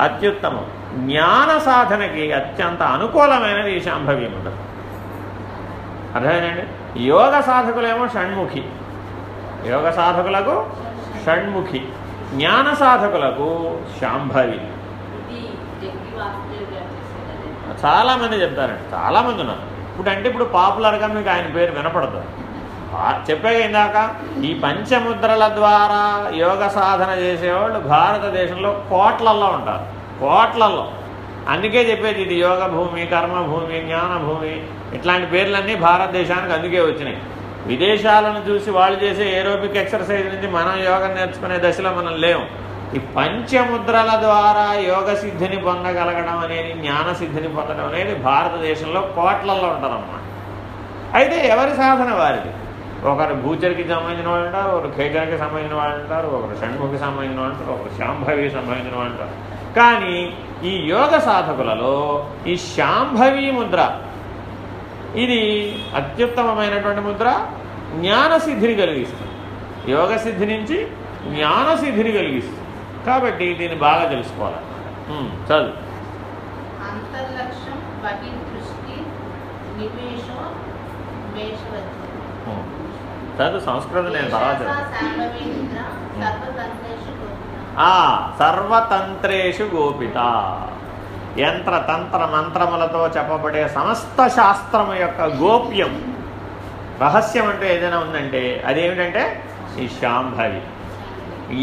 అత్యుత్తమం. జ్ఞాన సాధనకి అత్యంత అనుకూలమైనది ఈ శాంభవి ముద్ర. అర్థమేనండి యోగ సాధకులేమో షణ్ముఖి. యోగ సాధకులకు షణ్ముఖి జ్ఞాన సాధకులకు శాంభవి. చాలామంది చెప్తారండి చాలామంది ఉన్నారు. ఇప్పుడు అంటే ఇప్పుడు పాపులర్గా మీకు ఆయన పేరు వినపడదు. చెప్పాక ఇందాక ఈ పంచముద్రల ద్వారా యోగ సాధన చేసేవాళ్ళు భారతదేశంలో కోట్లల్లో ఉంటారు. కోట్లల్లో. అందుకే చెప్పేది ఇది యోగ భూమి కర్మభూమి జ్ఞాన భూమి ఇట్లాంటి పేర్లన్నీ భారతదేశానికి అందుకే వచ్చినాయి. విదేశాలను చూసి వాళ్ళు చేసే ఏరోబిక్ ఎక్సర్సైజ్ నుంచి మనం యోగం నేర్చుకునే దశలో మనం లేము ఈ పంచముద్రల ద్వారా యోగ సిద్ధిని పొందగలగడం అనేది జ్ఞాన సిద్ధిని పొందడం అనేది భారతదేశంలో కోట్లల్లో ఉంటారన్నమాట అయితే ఎవరి సాధన వారిది? ఒకరు భూచరికి సంబంధించిన వాళ్ళు ఉంటారు ఒకరు ఖేచరికి సంబంధించిన వాళ్ళు ఉంటారు ఒకరు షణ్ముఖికి సంబంధించిన వాళ్ళు ఉంటారు ఒకరు శాంభవికి సంబంధించిన వాళ్ళు ఉంటారు. కానీ ఈ యోగ సాధకులలో ఈ శాంభవి ముద్ర ఇది అత్యుత్తమమైనటువంటి ముద్ర జ్ఞాన సిద్ధిని కలిగిస్తుంది. యోగ సిద్ధి నుంచి జ్ఞాన సిద్ధిని కలిగిస్తుంది. కాబట్టి దీన్ని బాగా తెలుసుకోవాలన్నమాట ఉమ్, చదువు. చదువు సంస్కృతం నేను తర్వాత సర్వతంత్రేషు గోపిత. యంత్ర తంత్ర మంత్రములతో చెప్పబడే సమస్త శాస్త్రము యొక్క గోప్యం. రహస్యం అంటే ఏదైనా ఉందంటే అదేమిటంటే ఈ శాంభవి.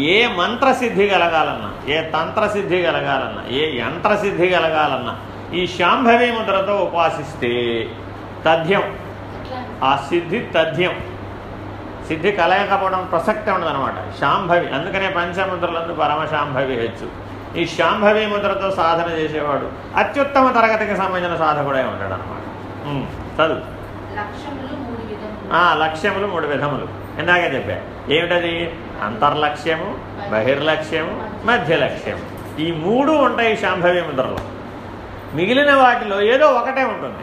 ఏ మంత్రసిద్ధి కలగాలన్నా ఏ తంత్రసిద్ధి కలగాలన్నా ఏ యంత్రసిద్ధి కలగాలన్నా ఈ శాంభవి ముద్రతో ఉపాసిస్తే తథ్యం. ఆ సిద్ధి తథ్యం. సిద్ధి కలయకపోవడం ప్రసక్తి ఉండదన్నమాట. శాంభవి. అందుకనే పంచముద్రలందు పరమశాంభవి హెచ్చు. ఈ శాంభవి ముద్రతో సాధన చేసేవాడు. అత్యుత్తమ తరగతికి సంబంధించిన సాధకుడే ఉంటాడు అనమాట చదువు. లక్ష్యములు మూడు విధములు. ఆ లక్ష్యములు మూడు విధములు. ఇందాకే చెప్పా. ఏమిటది? అంతర్లక్ష్యము బహిర్లక్ష్యము మధ్య లక్ష్యము ఈ మూడు ఉంటాయి శాంభవి ముద్రలో. మిగిలిన వాటిలో ఏదో ఒకటే ఉంటుంది.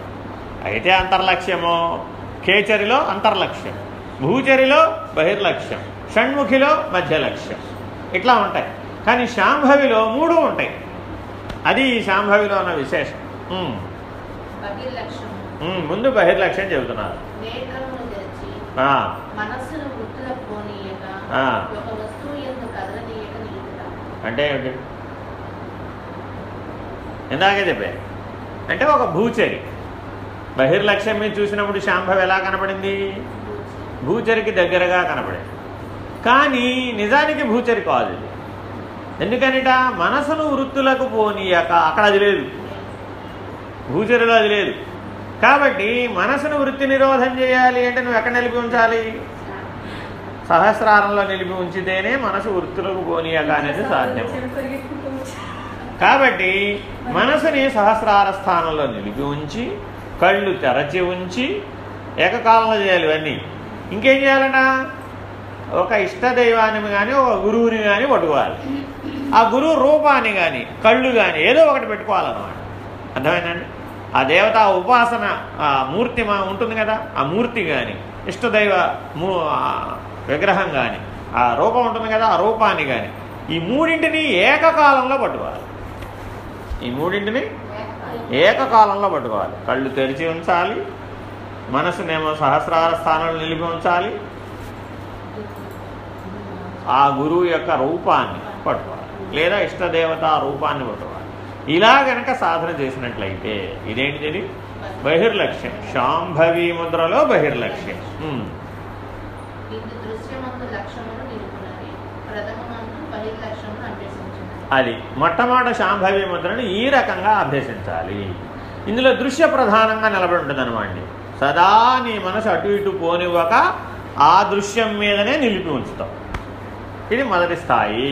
అయితే అంతర్లక్ష్యము కేచరిలో అంతర్లక్ష్యం. భూచరిలో బహిర్లక్ష్యం. షణ్ముఖిలో మధ్య లక్ష్యం ఇట్లా ఉంటాయి. కానీ శాంభవిలో మూడు ఉంటాయి. అది ఈ శాంభవిలో ఉన్న విశేషం. ముందు బహిర్లక్ష్యం చెబుతున్నారు. అంటే ఏమిటి? ఇందాకే చెప్పా అంటే ఒక భూచరి. బహిర్లక్ష్యం మీద చూసినప్పుడు శాంభవి ఎలా కనపడింది? భూచరికి దగ్గరగా కనపడింది. కానీ నిజానికి భూచరి కాదు ఇది. ఎందుకనిట? మనసును వృత్తులకు పోనీయక. అక్కడ అది లేదు. భూచరులు అది లేదు. కాబట్టి మనసును వృత్తి నిరోధం చేయాలి అంటే నువ్వు ఎక్కడ నిలిపి ఉంచాలి? సహస్రారంలో నిలిపి ఉంచితేనే మనసు వృత్తులకు పోనీయక అనేది సాధ్యం. కాబట్టి మనసుని సహస్రార స్థానంలో నిలిపి ఉంచి కళ్ళు తెరచి ఉంచి ఏకకాలంలో చేయాలి ఇవన్నీ. ఇంకేం చేయాలన్నా ఒక ఇష్టదైవాన్ని కానీ ఒక గురువుని కానీ పట్టుకోవాలి. ఆ గురువు రూపాన్ని కానీ కళ్ళు కానీ ఏదో ఒకటి పెట్టుకోవాలన్నమాట. అర్థమైందండి? ఆ దేవత ఉపాసన ఆ మూర్తి మా ఉంటుంది కదా ఆ మూర్తి కానీ ఇష్టదైవ మూ విగ్రహం కానీ ఆ రూపం ఉంటుంది కదా ఆ రూపాన్ని కానీ ఈ మూడింటిని ఏకకాలంలో పట్టుకోవాలి. ఈ మూడింటిని ఏకకాలంలో పట్టుకోవాలి. కళ్ళు తెరిచి ఉంచాలి మనసునేమో సహస్రార స్థానంలో నిలిపి ఉంచాలి. ఆ గురువు యొక్క రూపాన్ని పట్టుకోవాలి. లేదా ఇష్టదేవత రూపాన్ని పట్టుకోవాలి ఇలా గనక సాధన చేసినట్లయితే ఇదేంటిది? బహిర్లక్ష్యం. శాంభవి ముద్రలో బహిర్లక్ష్యం. అది మొట్టమొదటి శాంభవి ముద్రను ఈ రకంగా అభ్యసించాలి. ఇందులో దృశ్య ప్రధానంగా నిలబడి ఉంటుంది అనమాట సదా నీ మనసు అటు ఇటు పోనివ్వక ఆ దృశ్యం మీదనే నిలిపి ఉంచుతాం ఇది మొదటి స్థాయి.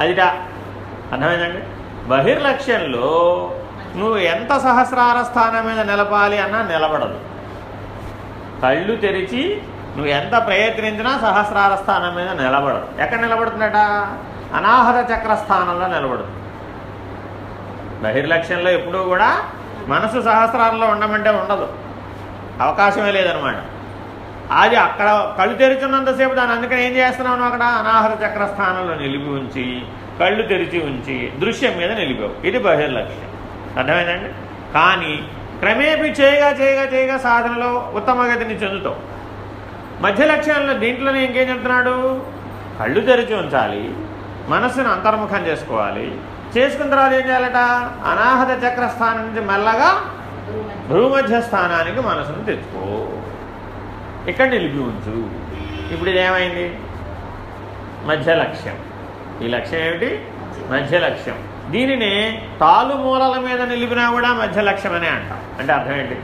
అదిట. అర్థమైందండి? బహిర్లక్ష్యంలో నువ్వు ఎంత సహస్రార స్థానం మీద నిలపాలి అన్నా నిలబడదు. కళ్ళు తెరిచి నువ్వు ఎంత ప్రయత్నించినా సహస్రార స్థానం మీద నిలబడదు. ఎక్కడ నిలబడుతుందట? అనాహత చక్ర స్థానంలో నిలబడుతుంది. బహిర్లక్ష్యంలో ఎప్పుడూ కూడా మనసు సహస్రారంలో ఉండమంటే ఉండదు. అవకాశమే లేదనమాట అది అక్కడ కళ్ళు తెరిచున్నంతసేపు దాన్ని అందుకని ఏం చేస్తున్నావు అక్కడ? అనాహత చక్ర స్థానంలో నిలిపి ఉంచి కళ్ళు తెరిచి ఉంచి దృశ్యం మీద నిలిపావు. ఇది బహిర్లక్ష్యం. అర్థమైందండి? కానీ క్రమేపీ చేయగా చేయగా చేయగా సాధనలో ఉత్తమ గతిని చెందుతావు. మధ్య లక్ష్యంలో దీంట్లోనే ఇంకేం చెప్తున్నాడు? కళ్ళు తెరిచి ఉంచాలి మనస్సును అంతర్ముఖం చేసుకోవాలి చేసుకున్న తర్వాత ఏం చేయాలట? అనాహత చక్ర స్థానం నుంచి మెల్లగా భూమధ్య స్థానానికి మనసును తెచ్చుకో. ఇక్కడ నిలిపి ఉంచు. ఇప్పుడు ఇదేమైంది మధ్య లక్ష్యం. ఈ లక్ష్యం ఏమిటి? మధ్య లక్ష్యం. దీనిని తాలు మూలల మీద నిలిపినా కూడా మధ్య లక్ష్యం అనే అంటాం. అంటే అర్థం ఏంటి?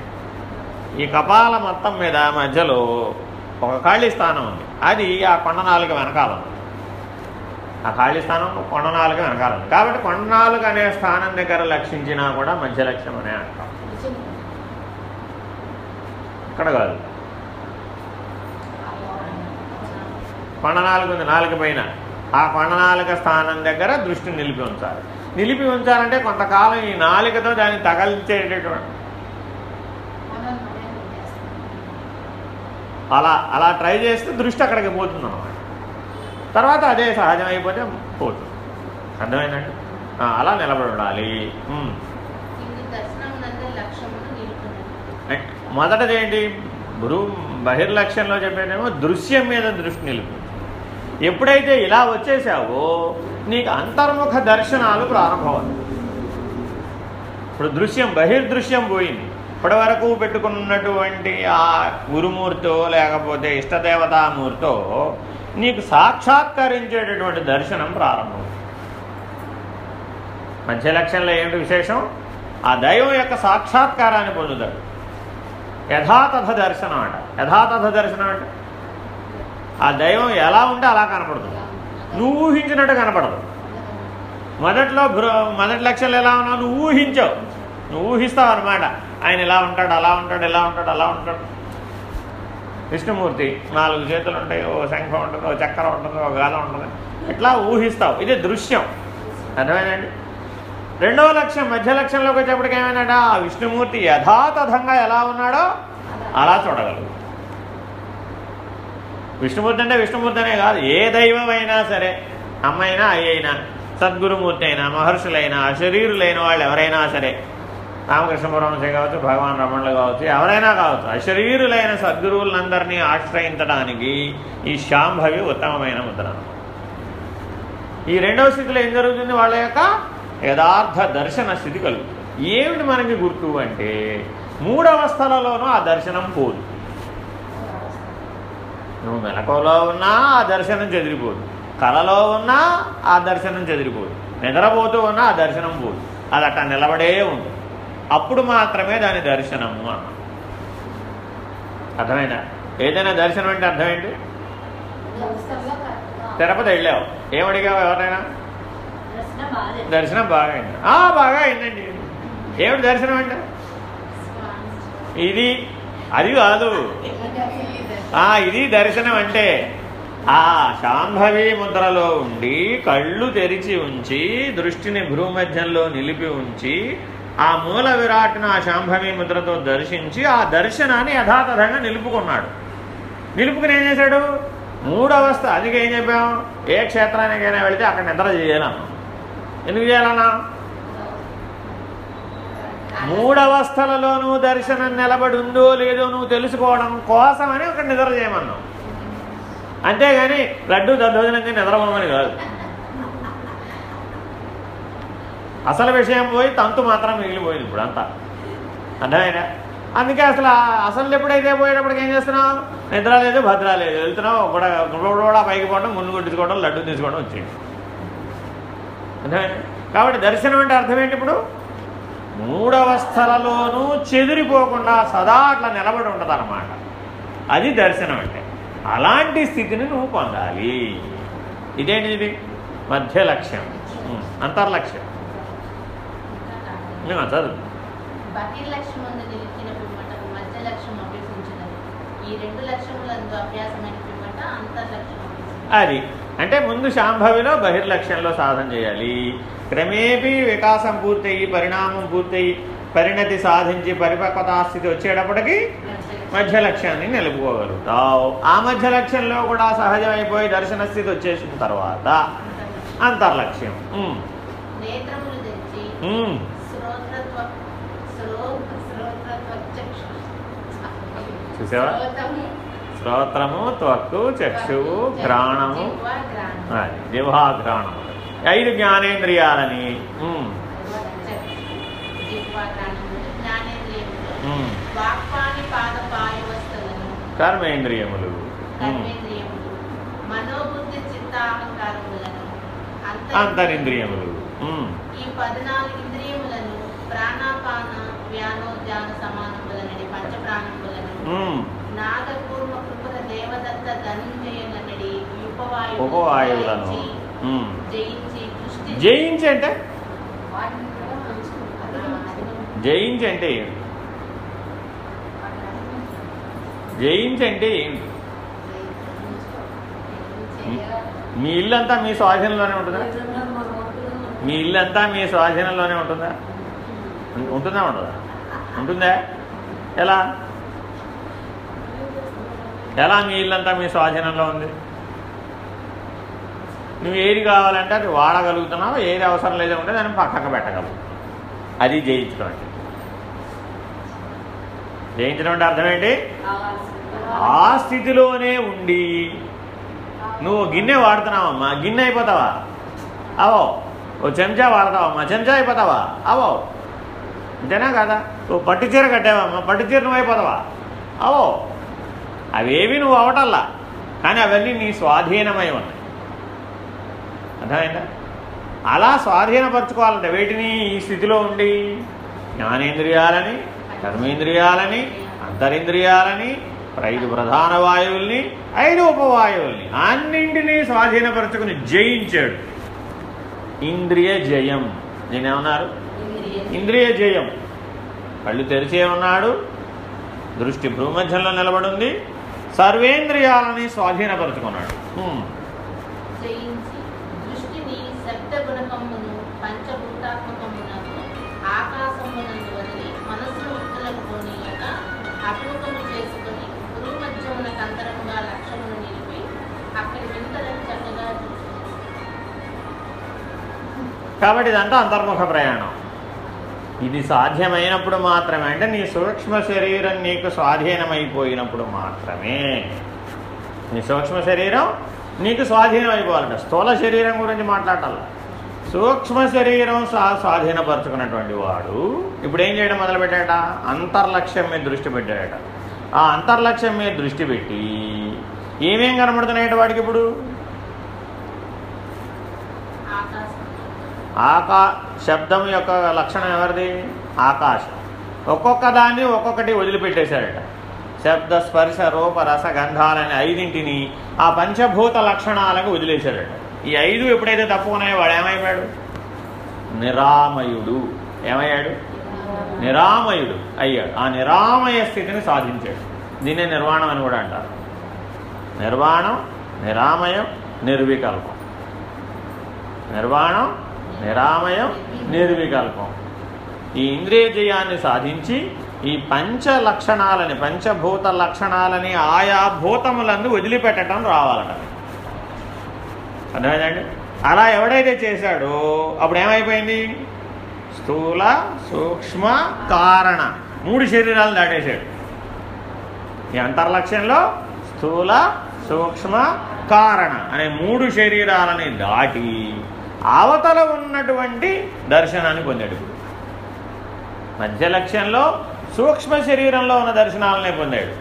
ఈ కపాల మొత్తం మీద మధ్యలో ఒక ఖాళీ స్థానం ఉంది. అది ఆ కొండ నాలుగు వెనకాల ఉంది. ఆ ఖాళీ స్థానం కొండ నాలుగు వెనకాల కాబట్టి కొండ నాలుగు అనే స్థానం దగ్గర లక్షించినా కూడా మధ్య లక్ష్యం అనే అంటాం ఇక్కడ కాదు. కొండ నాలుగు ఉంది నాలుగు పైన. ఆ కొండ నాలుక స్థానం దగ్గర దృష్టిని నిలిపి ఉంచాలి. నిలిపి ఉంచాలంటే కొంతకాలం ఈ నాలుకతో దాన్ని తగలించేటటువంటి అలా అలా ట్రై చేస్తే దృష్టి అక్కడికి పోతుంది అన్నమాట తర్వాత అదే సహజమైపోతే పోతుంది అర్థమైందండి? అలా నిలబడి ఉండాలి మొదటిది ఏంటి గురు బహిర్లక్ష్యంలో చెప్పేదేమో దృశ్యం మీద దృష్టి నిలుపు. ఎప్పుడైతే ఇలా వచ్చేసావో నీకు అంతర్ముఖ దర్శనాలు ప్రారంభమవుతాయి. ఇప్పుడు దృశ్యం బహిర్దృశ్యం పోయింది. ఇప్పటి వరకు పెట్టుకున్నటువంటి ఆ గురుమూర్తో లేకపోతే ఇష్టదేవతామూర్తో నీకు సాక్షాత్కరించేటటువంటి దర్శనం ప్రారంభం. మధ్య లక్ష్యంలో ఏమిటి విశేషం? ఆ దైవం యొక్క సాక్షాత్కారాన్ని పొందుతాడు. యథాతథ దర్శనం అంట. యథాతథ దర్శనం అంటే? ఆ దైవం ఎలా ఉంటే అలా కనపడుతుంది నువ్వు ఊహించినట్టు కనపడదు. మొదట్లో మొదటి లక్ష్యాలు ఎలా ఉన్నావు? నువ్వు ఊహించావు. నువ్వు ఊహిస్తావు అనమాట ఆయన ఇలా ఉంటాడు అలా ఉంటాడు ఇలా ఉంటాడు అలా ఉంటాడు. విష్ణుమూర్తి నాలుగు చేతులు ఉంటాయి ఓ శంఖం ఉంటుంది ఓ చక్కెర ఉంటుంది ఓ గాలం ఉంటుంది. ఇట్లా ఊహిస్తావు? ఇది దృశ్యం. అర్థమైందండి? రెండవ లక్ష్యం మధ్య లక్ష్యంలోకి వచ్చేప్పటికి ఏమైందంట? ఆ విష్ణుమూర్తి యథాతథంగా ఎలా ఉన్నాడో అలా చూడగలరు విష్ణుమూర్తి అంటే విష్ణుమూర్తి అనే కాదు ఏ దైవమైనా సరే అమ్మైనా అయ్యైనా సద్గురుమూర్తి అయినా మహర్షులైనా శరీరులైన వాళ్ళు ఎవరైనా సరే రామకృష్ణ పరమహంస కావచ్చు భగవాన్ రమణులు కావచ్చు ఎవరైనా కావచ్చు అశరీరులైన సద్గురువులందరినీ ఆశ్రయించడానికి ఈ శాంభవి ఉత్తమమైన ముద్ర ఈ రెండవ స్థితిలో ఏం జరుగుతుంది వాళ్ళ యొక్క యథార్థ దర్శన స్థితి కలుగుతుంది. ఏమిటి మనకి గుర్తు అంటే మూడవస్థలలోనూ ఆ దర్శనం పోదు. నువ్వు మెలకువలో ఉన్నా ఆ దర్శనం చెదిరిపోదు. కలలో ఉన్నా ఆ దర్శనం చెదిరిపోదు. నిద్రపోతూ ఉన్నా ఆ దర్శనం పోదు. అది అట్లా నిలబడే ఉంటుంది. అప్పుడు మాత్రమే దాని దర్శనము అన్నాం. అర్థమైందా? ఏదైనా దర్శనం అంటే అర్థం ఏంటి? తిరుపతి వెళ్ళావు. ఏమడిగావు ఎవరైనా దర్శనం బాగా అయింది ఆ, బాగా అయిందండి ఏమిటి దర్శనం అంటే? ఇది అది కాదు. ఆ ఇది దర్శనం అంటే ఆ శాంభవి ముద్రలో ఉండి కళ్ళు తెరిచి ఉంచి దృష్టిని భ్రూమధ్యంలో నిలిపి ఉంచి ఆ మూల విరాట్ను ఆ శాంభవి ముద్రతో దర్శించి ఆ దర్శనాన్ని యథాతథంగా నిలుపుకున్నాడు. నిలుపుకుని ఏం చేశాడు? మూడవస్థ అందుకే ఏం చెప్పాం ఏ క్షేత్రానికైనా వెళితే అక్కడ నిద్ర చేయాలన్నా. ఎందుకు చేయాలన్నా? మూడవస్థలలోనూ దర్శనం నిలబడి ఉందో లేదో నువ్వు తెలుసుకోవడం కోసమని ఒక నిద్ర చేయమన్నావు అంతేగాని లడ్డు దద్దోజనంగా నిద్రపోమని కాదు. అసలు విషయం పోయి తంతు మాత్రం మిగిలిపోయింది ఇప్పుడు అంతా. అర్థమైనా అందుకే అసలు అసలు ఎప్పుడైతే పోయేటప్పటికి ఏం చేస్తున్నావు? నిద్ర లేదు భద్ర లేదు. వెళ్తున్నావు కూడా కూడా పైకి పోవడం ముళ్ళు కొట్టించుకోవడం లడ్డు తీసుకోవడం వచ్చేది. అర్థమైనా కాబట్టి దర్శనం అంటే అర్థం ఏంటి ఇప్పుడు? మూడవస్థలలోనూ చెదిరిపోకుండా సదా అట్లా నిలబడి ఉంటుంది అది దర్శనం అంటే. అలాంటి స్థితిని నువ్వు పొందాలి. ఇదేంటి ఇది మధ్య లక్ష్యం అంతర్లక్ష్యం. అభ్యసించినది. అది. అంటే ముందు శాంభవిలో బహిర్లక్ష్యంలో సాధన చేయాలి. క్రమేపీ వికాసం పూర్తయి పరిణామం పూర్తయి పరిణతి సాధించి పరిపక్వతా స్థితి వచ్చేటప్పటికి మధ్య లక్ష్యాన్ని నిలుపుకోగలుగుతావు. ఆ మధ్య లక్ష్యంలో కూడా సహజమైపోయి దర్శన స్థితి వచ్చేసిన తర్వాత అంతర్లక్ష్యం. చూసావా? శ్రోత్రము త్వక్కు చక్షువు ఘ్రాణము. అది జిహ్వాఘ్రాణము. ఐదు జ్ఞానేంద్రియాలని. కర్మేంద్రియములు. అంతరింద్రియములు. ఈ పద్నాలుగు ఇంద్రియములను ప్రాణాపాన వ్యానోద్యాన సమానములనడి పంచప్రాణములను నాగకూర్మ కృపద దేవదత్త ధనుంజయనడి ఉపవాయు ఉపవాయువులను. జయించి జయించి అంటే? జయించి అంటే? జయించి అంటే మీ ఇల్లంతా మీ స్వాధీనంలోనే ఉంటుందా? మీ ఇల్లంతా మీ స్వాధీనంలోనే ఉంటుందా? ఉంటుందా ఉంటుందా ఉంటుందా? ఎలా? ఎలా మీ ఇల్లంతా మీ స్వాధీనంలో ఉంది? నువ్వు ఏది కావాలంటే అది వాడగలుగుతున్నావు? ఏది అవసరం లేదో ఉంటే దాన్ని పక్కకు పెట్టగలవు. అది జయించడం అంటే జయించడం అంటే అర్థం ఏంటి ఆ స్థితిలోనే ఉండి నువ్వు గిన్నె వాడుతున్నావమ్మా. గిన్నె అయిపోతావా? అవో ఓ చెంచా వాడతావమ్మా. చెంచా అయిపోతావా? అవో అంతేనా కదా? ఓ పట్టు చీర కట్టావమ్మా పట్టు చీర నువ్వు అయిపోతావా అవో. అవేవి నువ్వు అవటల్లా? కానీ అవన్నీ నీ స్వాధీనమై ఉన్నాయి. అర్థమైందా? అలా స్వాధీనపరచుకోవాలంటే వేటిని ఈ స్థితిలో ఉండి జ్ఞానేంద్రియాలని కర్మేంద్రియాలని అంతరింద్రియాలని ఐదు ప్రధాన వాయువుల్ని ఐదు ఉపవాయువుల్ని అన్నింటినీ స్వాధీనపరచుకుని జయించాడు. ఇంద్రియ జయం. నేనేమన్నారు? ఇంద్రియ జయం. కళ్ళు తెరిచే ఉన్నాడు. దృష్టి భూమధ్యంలో నిలబడింది. సర్వేంద్రియాలని స్వాధీనపరుచుకున్నాడు. కాబట్టి ఇదంతా అంతర్ముఖ ప్రయాణం. ఇది సాధ్యమైనప్పుడు మాత్రమే. అంటే నీ సూక్ష్మ శరీరం నీకు స్వాధీనమైపోయినప్పుడు మాత్రమే. నీ సూక్ష్మ శరీరం నీకు స్వాధీనం అయిపోవాలంట స్థూల శరీరం గురించి మాట్లాడాలి సూక్ష్మ శరీరం సా స్వాధీనపరచుకున్నటువంటి వాడు ఇప్పుడు ఏం చేయడం మొదలుపెట్టాట అంతర్లక్ష్యం మీద దృష్టి పెట్టాడట. ఆ అంతర్లక్ష్యం మీద దృష్టి పెట్టి ఏమేం కనబడుతున్నాయట వాడికి ఇప్పుడు ఆకాశం ఆకా శబ్దం యొక్క లక్షణం ఎవరిది? ఆకాశం. ఒక్కొక్క దాన్ని ఒక్కొక్కటి వదిలిపెట్టేశాడట శబ్ద స్పర్శ రూప రస గంధాలని ఐదింటిని ఆ పంచభూత లక్షణాలకు వదిలేశాడట ఈ ఐదు ఎప్పుడైతే తప్పుకున్నాయో వాడు ఏమైపోయాడు నిరామయుడు. ఏమయ్యాడు? నిరామయుడు అయ్యాడు. ఆ నిరామయ స్థితిని సాధించాడు. దీన్నే నిర్వాణం అని కూడా అంటారు. నిర్వాణం నిరామయం నిర్వికల్పం. నిర్వాణం నిరామయం నిర్వికల్పం. ఈ ఇంద్రియజయాన్ని సాధించి ఈ పంచ లక్షణాలని పంచభూత లక్షణాలని ఆయా భూతములందు వదిలిపెట్టడం రావాలట. అర్థమైందండి? అలా ఎవడైతే చేశాడో అప్పుడు ఏమైపోయింది? స్థూల సూక్ష్మ కారణ. మూడు శరీరాలను దాటేశాడు. ఈ అంతర్లక్ష్యంలో స్థూల సూక్ష్మ కారణ అనే మూడు శరీరాలని దాటి అవతల ఉన్నటువంటి దర్శనాన్ని పొందాడు ఇప్పుడు. మధ్య లక్ష్యంలో సూక్ష్మ శరీరంలో ఉన్న దర్శనాలనే పొందాడు.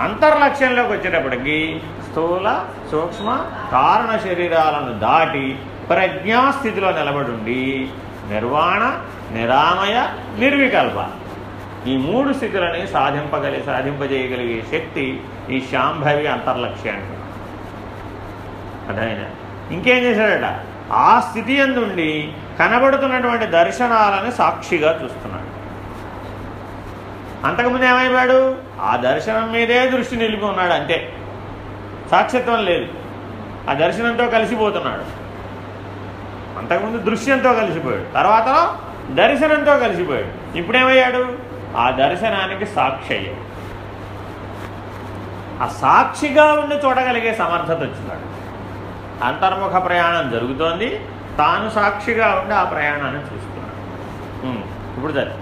అంతర్లక్ష్యంలోకి వచ్చేటప్పటికి స్థూల సూక్ష్మ కారణ శరీరాలను దాటి ప్రజ్ఞాస్థితిలో నిలబడుండి నిర్వాణ నిరామయ నిర్వికల్ప ఈ మూడు స్థితులని సాధింపగలి సాధింపజేయగలిగే శక్తి ఈ శాంభవి అంతర్లక్ష్యానికి అర్థమైనా ఇంకేం చేశాడట? ఆ స్థితి ఎందుండి కనబడుతున్నటువంటి దర్శనాలని సాక్షిగా చూస్తున్నాడు. అంతకుముందు ఏమైపోయాడు? ఆ దర్శనం మీదే దృష్టి నిలిపి ఉన్నాడు అంతే. సాక్షిత్వం లేదు. ఆ దర్శనంతో కలిసిపోతున్నాడు. అంతకుముందు దృశ్యంతో కలిసిపోయాడు తర్వాత దర్శనంతో కలిసిపోయాడు. ఇప్పుడేమయ్యాడు? ఆ దర్శనానికి సాక్షి అయ్యాడు. ఆ సాక్షిగా ఉండి చూడగలిగే సమర్థత వచ్చినాడు అంతర్ముఖ ప్రయాణం జరుగుతోంది. తాను సాక్షిగా ఉండి ఆ ప్రయాణాన్ని చూస్తున్నాడు. ఇప్పుడు సరే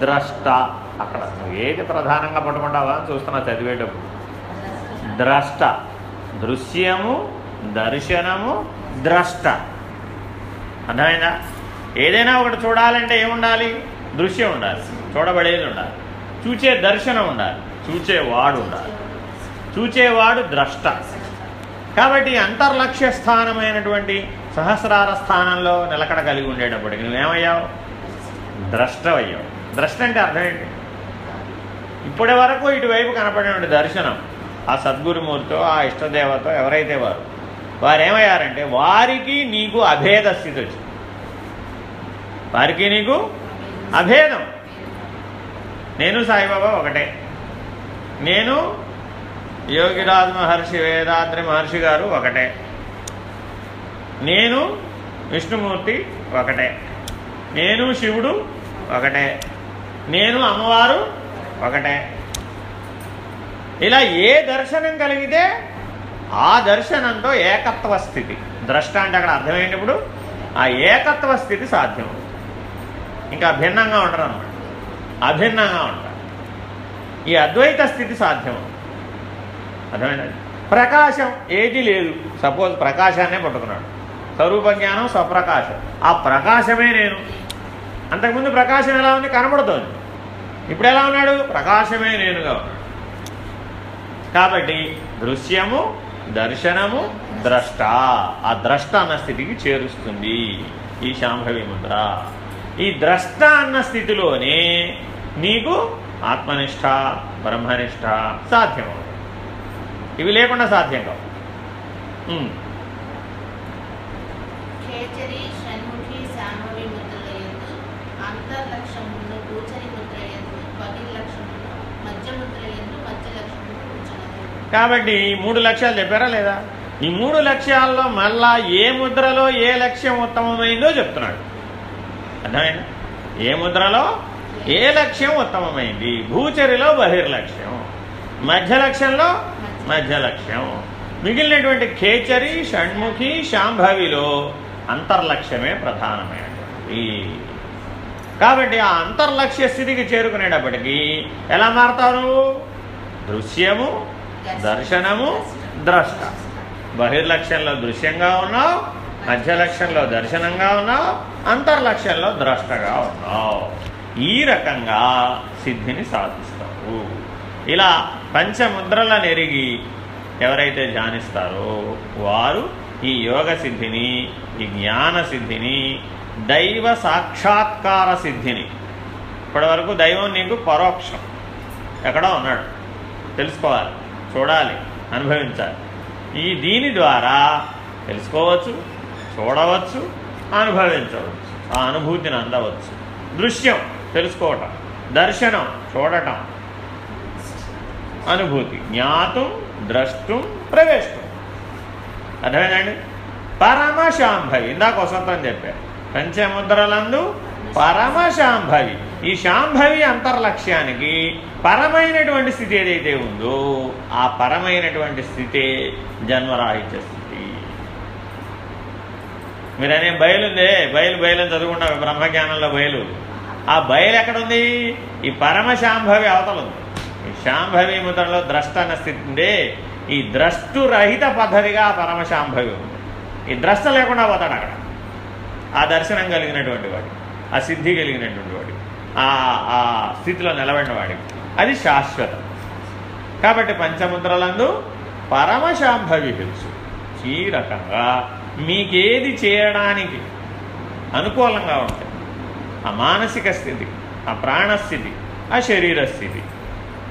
ద్రష్ట అక్కడ నువ్వు ఏది ప్రధానంగా పట్టుకుంటావా అని చూస్తున్నా చదివేటప్పుడు. ద్రష్ట. దృశ్యము దర్శనము ద్రష్ట. అర్థమైందా? ఏదైనా ఒకటి చూడాలంటే ఏముండాలి? దృశ్యం ఉండాలి చూడబడేది ఉండాలి. చూచే దర్శనం ఉండాలి చూచేవాడు ఉండాలి. చూచేవాడు ద్రష్ట. కాబట్టి అంతర్లక్ష్య స్థానమైనటువంటి సహస్రార స్థానంలో నిలకడ కలిగి ఉండేటప్పటికి నువ్వేమయ్యావు? ద్రష్టవయ్యావు. ద్రష్ట అంటే అర్థం ఏంటి? ఇప్పటి వరకు ఇటువైపు కనపడినటువంటి దర్శనం ఆ సద్గురుమూర్తితో ఆ ఇష్టదేవతో ఎవరైతే వారు వారు ఏమయ్యారంటే వారికి నీకు అభేద స్థితి వచ్చింది. వారికి నీకు అభేదం. నేను సాయిబాబా ఒకటే. నేను యోగిరాజ్ మహర్షి వేదాద్రి మహర్షి గారు ఒకటే. నేను విష్ణుమూర్తి ఒకటే. నేను శివుడు ఒకటే. నేను అమ్మవారు ఒకటే. ఇలా ఏ దర్శనం కలిగితే ఆ దర్శనంతో ఏకత్వ స్థితి. ద్రష్ట అంటే అక్కడ అర్థమైనప్పుడు ఆ ఏకత్వ స్థితి సాధ్యం. ఇంకా భిన్నంగా ఉండరు అనమాట అభిన్నంగా ఉంటారు. ఈ అద్వైత స్థితి సాధ్యం. అర్థమైనది ప్రకాశం ఏది లేదు. సపోజ్ ప్రకాశాన్నే పట్టుకున్నాడు. స్వరూప జ్ఞానం స్వప్రకాశం. ఆ ప్రకాశమే నేను. అంతకుముందు ప్రకాశం ఎలా ఉంది? కనబడుతోంది. ఇప్పుడు ఎలా ఉన్నాడు? ప్రకాశమే నేనుగా ఉన్నాడు. కాబట్టి దృశ్యము దర్శనము ద్రష్ట. ఆ ద్రష్ట అన్న స్థితికి చేరుస్తుంది. ఈ శాంభవి ముద్ర. ఈ ద్రష్ట అన్న స్థితిలోనే నీకు ఆత్మనిష్ట బ్రహ్మనిష్ట సాధ్యమవు ఇవి లేకుండా సాధ్యం కావు ఉమ్. ఖేచరి షణ్ముఖి శాంభవి ముద్రల యందు అంతర్లక్ష్యమును గోచరి ముద్ర యందు బహిర్లక్ష్యమును మధ్య ముద్ర యందు మధ్య లక్ష్యమును కూర్చున్నది కాబట్టి ఈ మూడు లక్ష్యాలు చెప్పారా లేదా? ఈ మూడు లక్ష్యాల్లో మళ్ళా ఏ ముద్రలో ఏ లక్ష్యం ఉత్తమమైందో చెప్తున్నాడు. అర్థమైందా? ఏ ముద్రలో ఏ లక్ష్యం ఉత్తమమైంది? భూచరిలో బహిర్లక్ష్యం మధ్య లక్ష్యంలో మధ్య లక్ష్యం మిగిలినటువంటి ఖేచరి షణ్ముఖి శాంభవిలో అంతర్లక్ష్యమే ప్రధానమైనటువంటి కాబట్టి ఆ అంతర్లక్ష్య స్థితికి చేరుకునేటప్పటికీ ఎలా మారతారు దృశ్యము దర్శనము ద్రష్ట. బహిర్లక్ష్యంలో దృశ్యంగా ఉన్నావు మధ్య లక్ష్యంలో దర్శనంగా ఉన్నావు అంతర్లక్ష్యంలో ద్రష్టగా ఉన్నావు. ఈ రకంగా సిద్ధిని సాధిస్తావు. ఇలా పంచముద్రలను ఎరిగి ఎవరైతే ధ్యానిస్తారో వారు ఈ యోగ సిద్ధిని ఈ జ్ఞాన సిద్ధిని దైవ సాక్షాత్కార సిద్ధిని. ఇప్పటివరకు దైవం నీకు పరోక్షం. ఎక్కడో ఉన్నాడు. తెలుసుకోవాలి. చూడాలి అనుభవించాలి. ఈ దీని ద్వారా తెలుసుకోవచ్చు చూడవచ్చు అనుభవించవచ్చు. ఆ అనుభూతిని అందవచ్చు. దృశ్యం తెలుసుకోవటం. దర్శనం చూడటం. అనుభూతి జ్ఞాతం ద్రష్టం ప్రవేశం అర్థమైందండి? పరమశాంభవి ఇందాక వసంతం చెప్పారు. పంచముద్రలందు పరమశాంభవి. ఈ శాంభవి అంతర్లక్ష్యానికి పరమైనటువంటి స్థితి ఏదైతే ఉందో ఆ పరమైనటువంటి స్థితే జన్మరాహిత్య స్థితి. మీరనే బయలుందే? బయలు బయలు చదువుకుంటారు బ్రహ్మజ్ఞానంలో బయలు. ఆ బయలు ఎక్కడుంది? ఈ పరమశాంభవి అవతల ఉంది ఈ శాంభవి ముద్రలో ద్రష్ట అన్న స్థితి ఉందే. ఈ ద్రష్టు రహిత పద్ధతిగా పరమశాంభవి ఉంది. ఈ ద్రష్ట లేకుండా పోతాడు అక్కడ. ఆ దర్శనం కలిగినటువంటి వాడి. ఆ సిద్ధి కలిగినటువంటి వాడి. ఆ ఆ స్థితిలో నిలబడిన వాడికి అది శాశ్వతం. కాబట్టి పంచముద్రలందు పరమశాంభవి తెలుసు ఈ రకంగా మీకేది చేయడానికి అనుకూలంగా ఉంటుంది ఆ మానసిక స్థితి ఆ ప్రాణస్థితి ఆ శరీర స్థితి.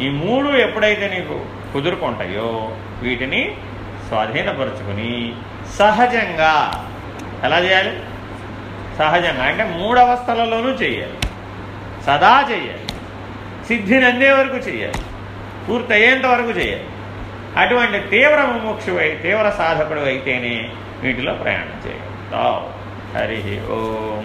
ఈ మూడు ఎప్పుడైతే నీకు కుదురుకుంటాయో వీటిని స్వాధీనపరుచుకుని సహజంగా ఎలా చేయాలి? సహజంగా అంటే మూడవస్థలలోనూ చేయాలి సదా చేయాలి సిద్ధిని అందే వరకు చేయాలి పూర్తయ్యేంత వరకు చేయాలి అటువంటి తీవ్ర ముముక్షువై తీవ్ర సాధకుడు అయితేనే వీటిలో ప్రయాణం చేయగలుగుతావు హరి ఓం.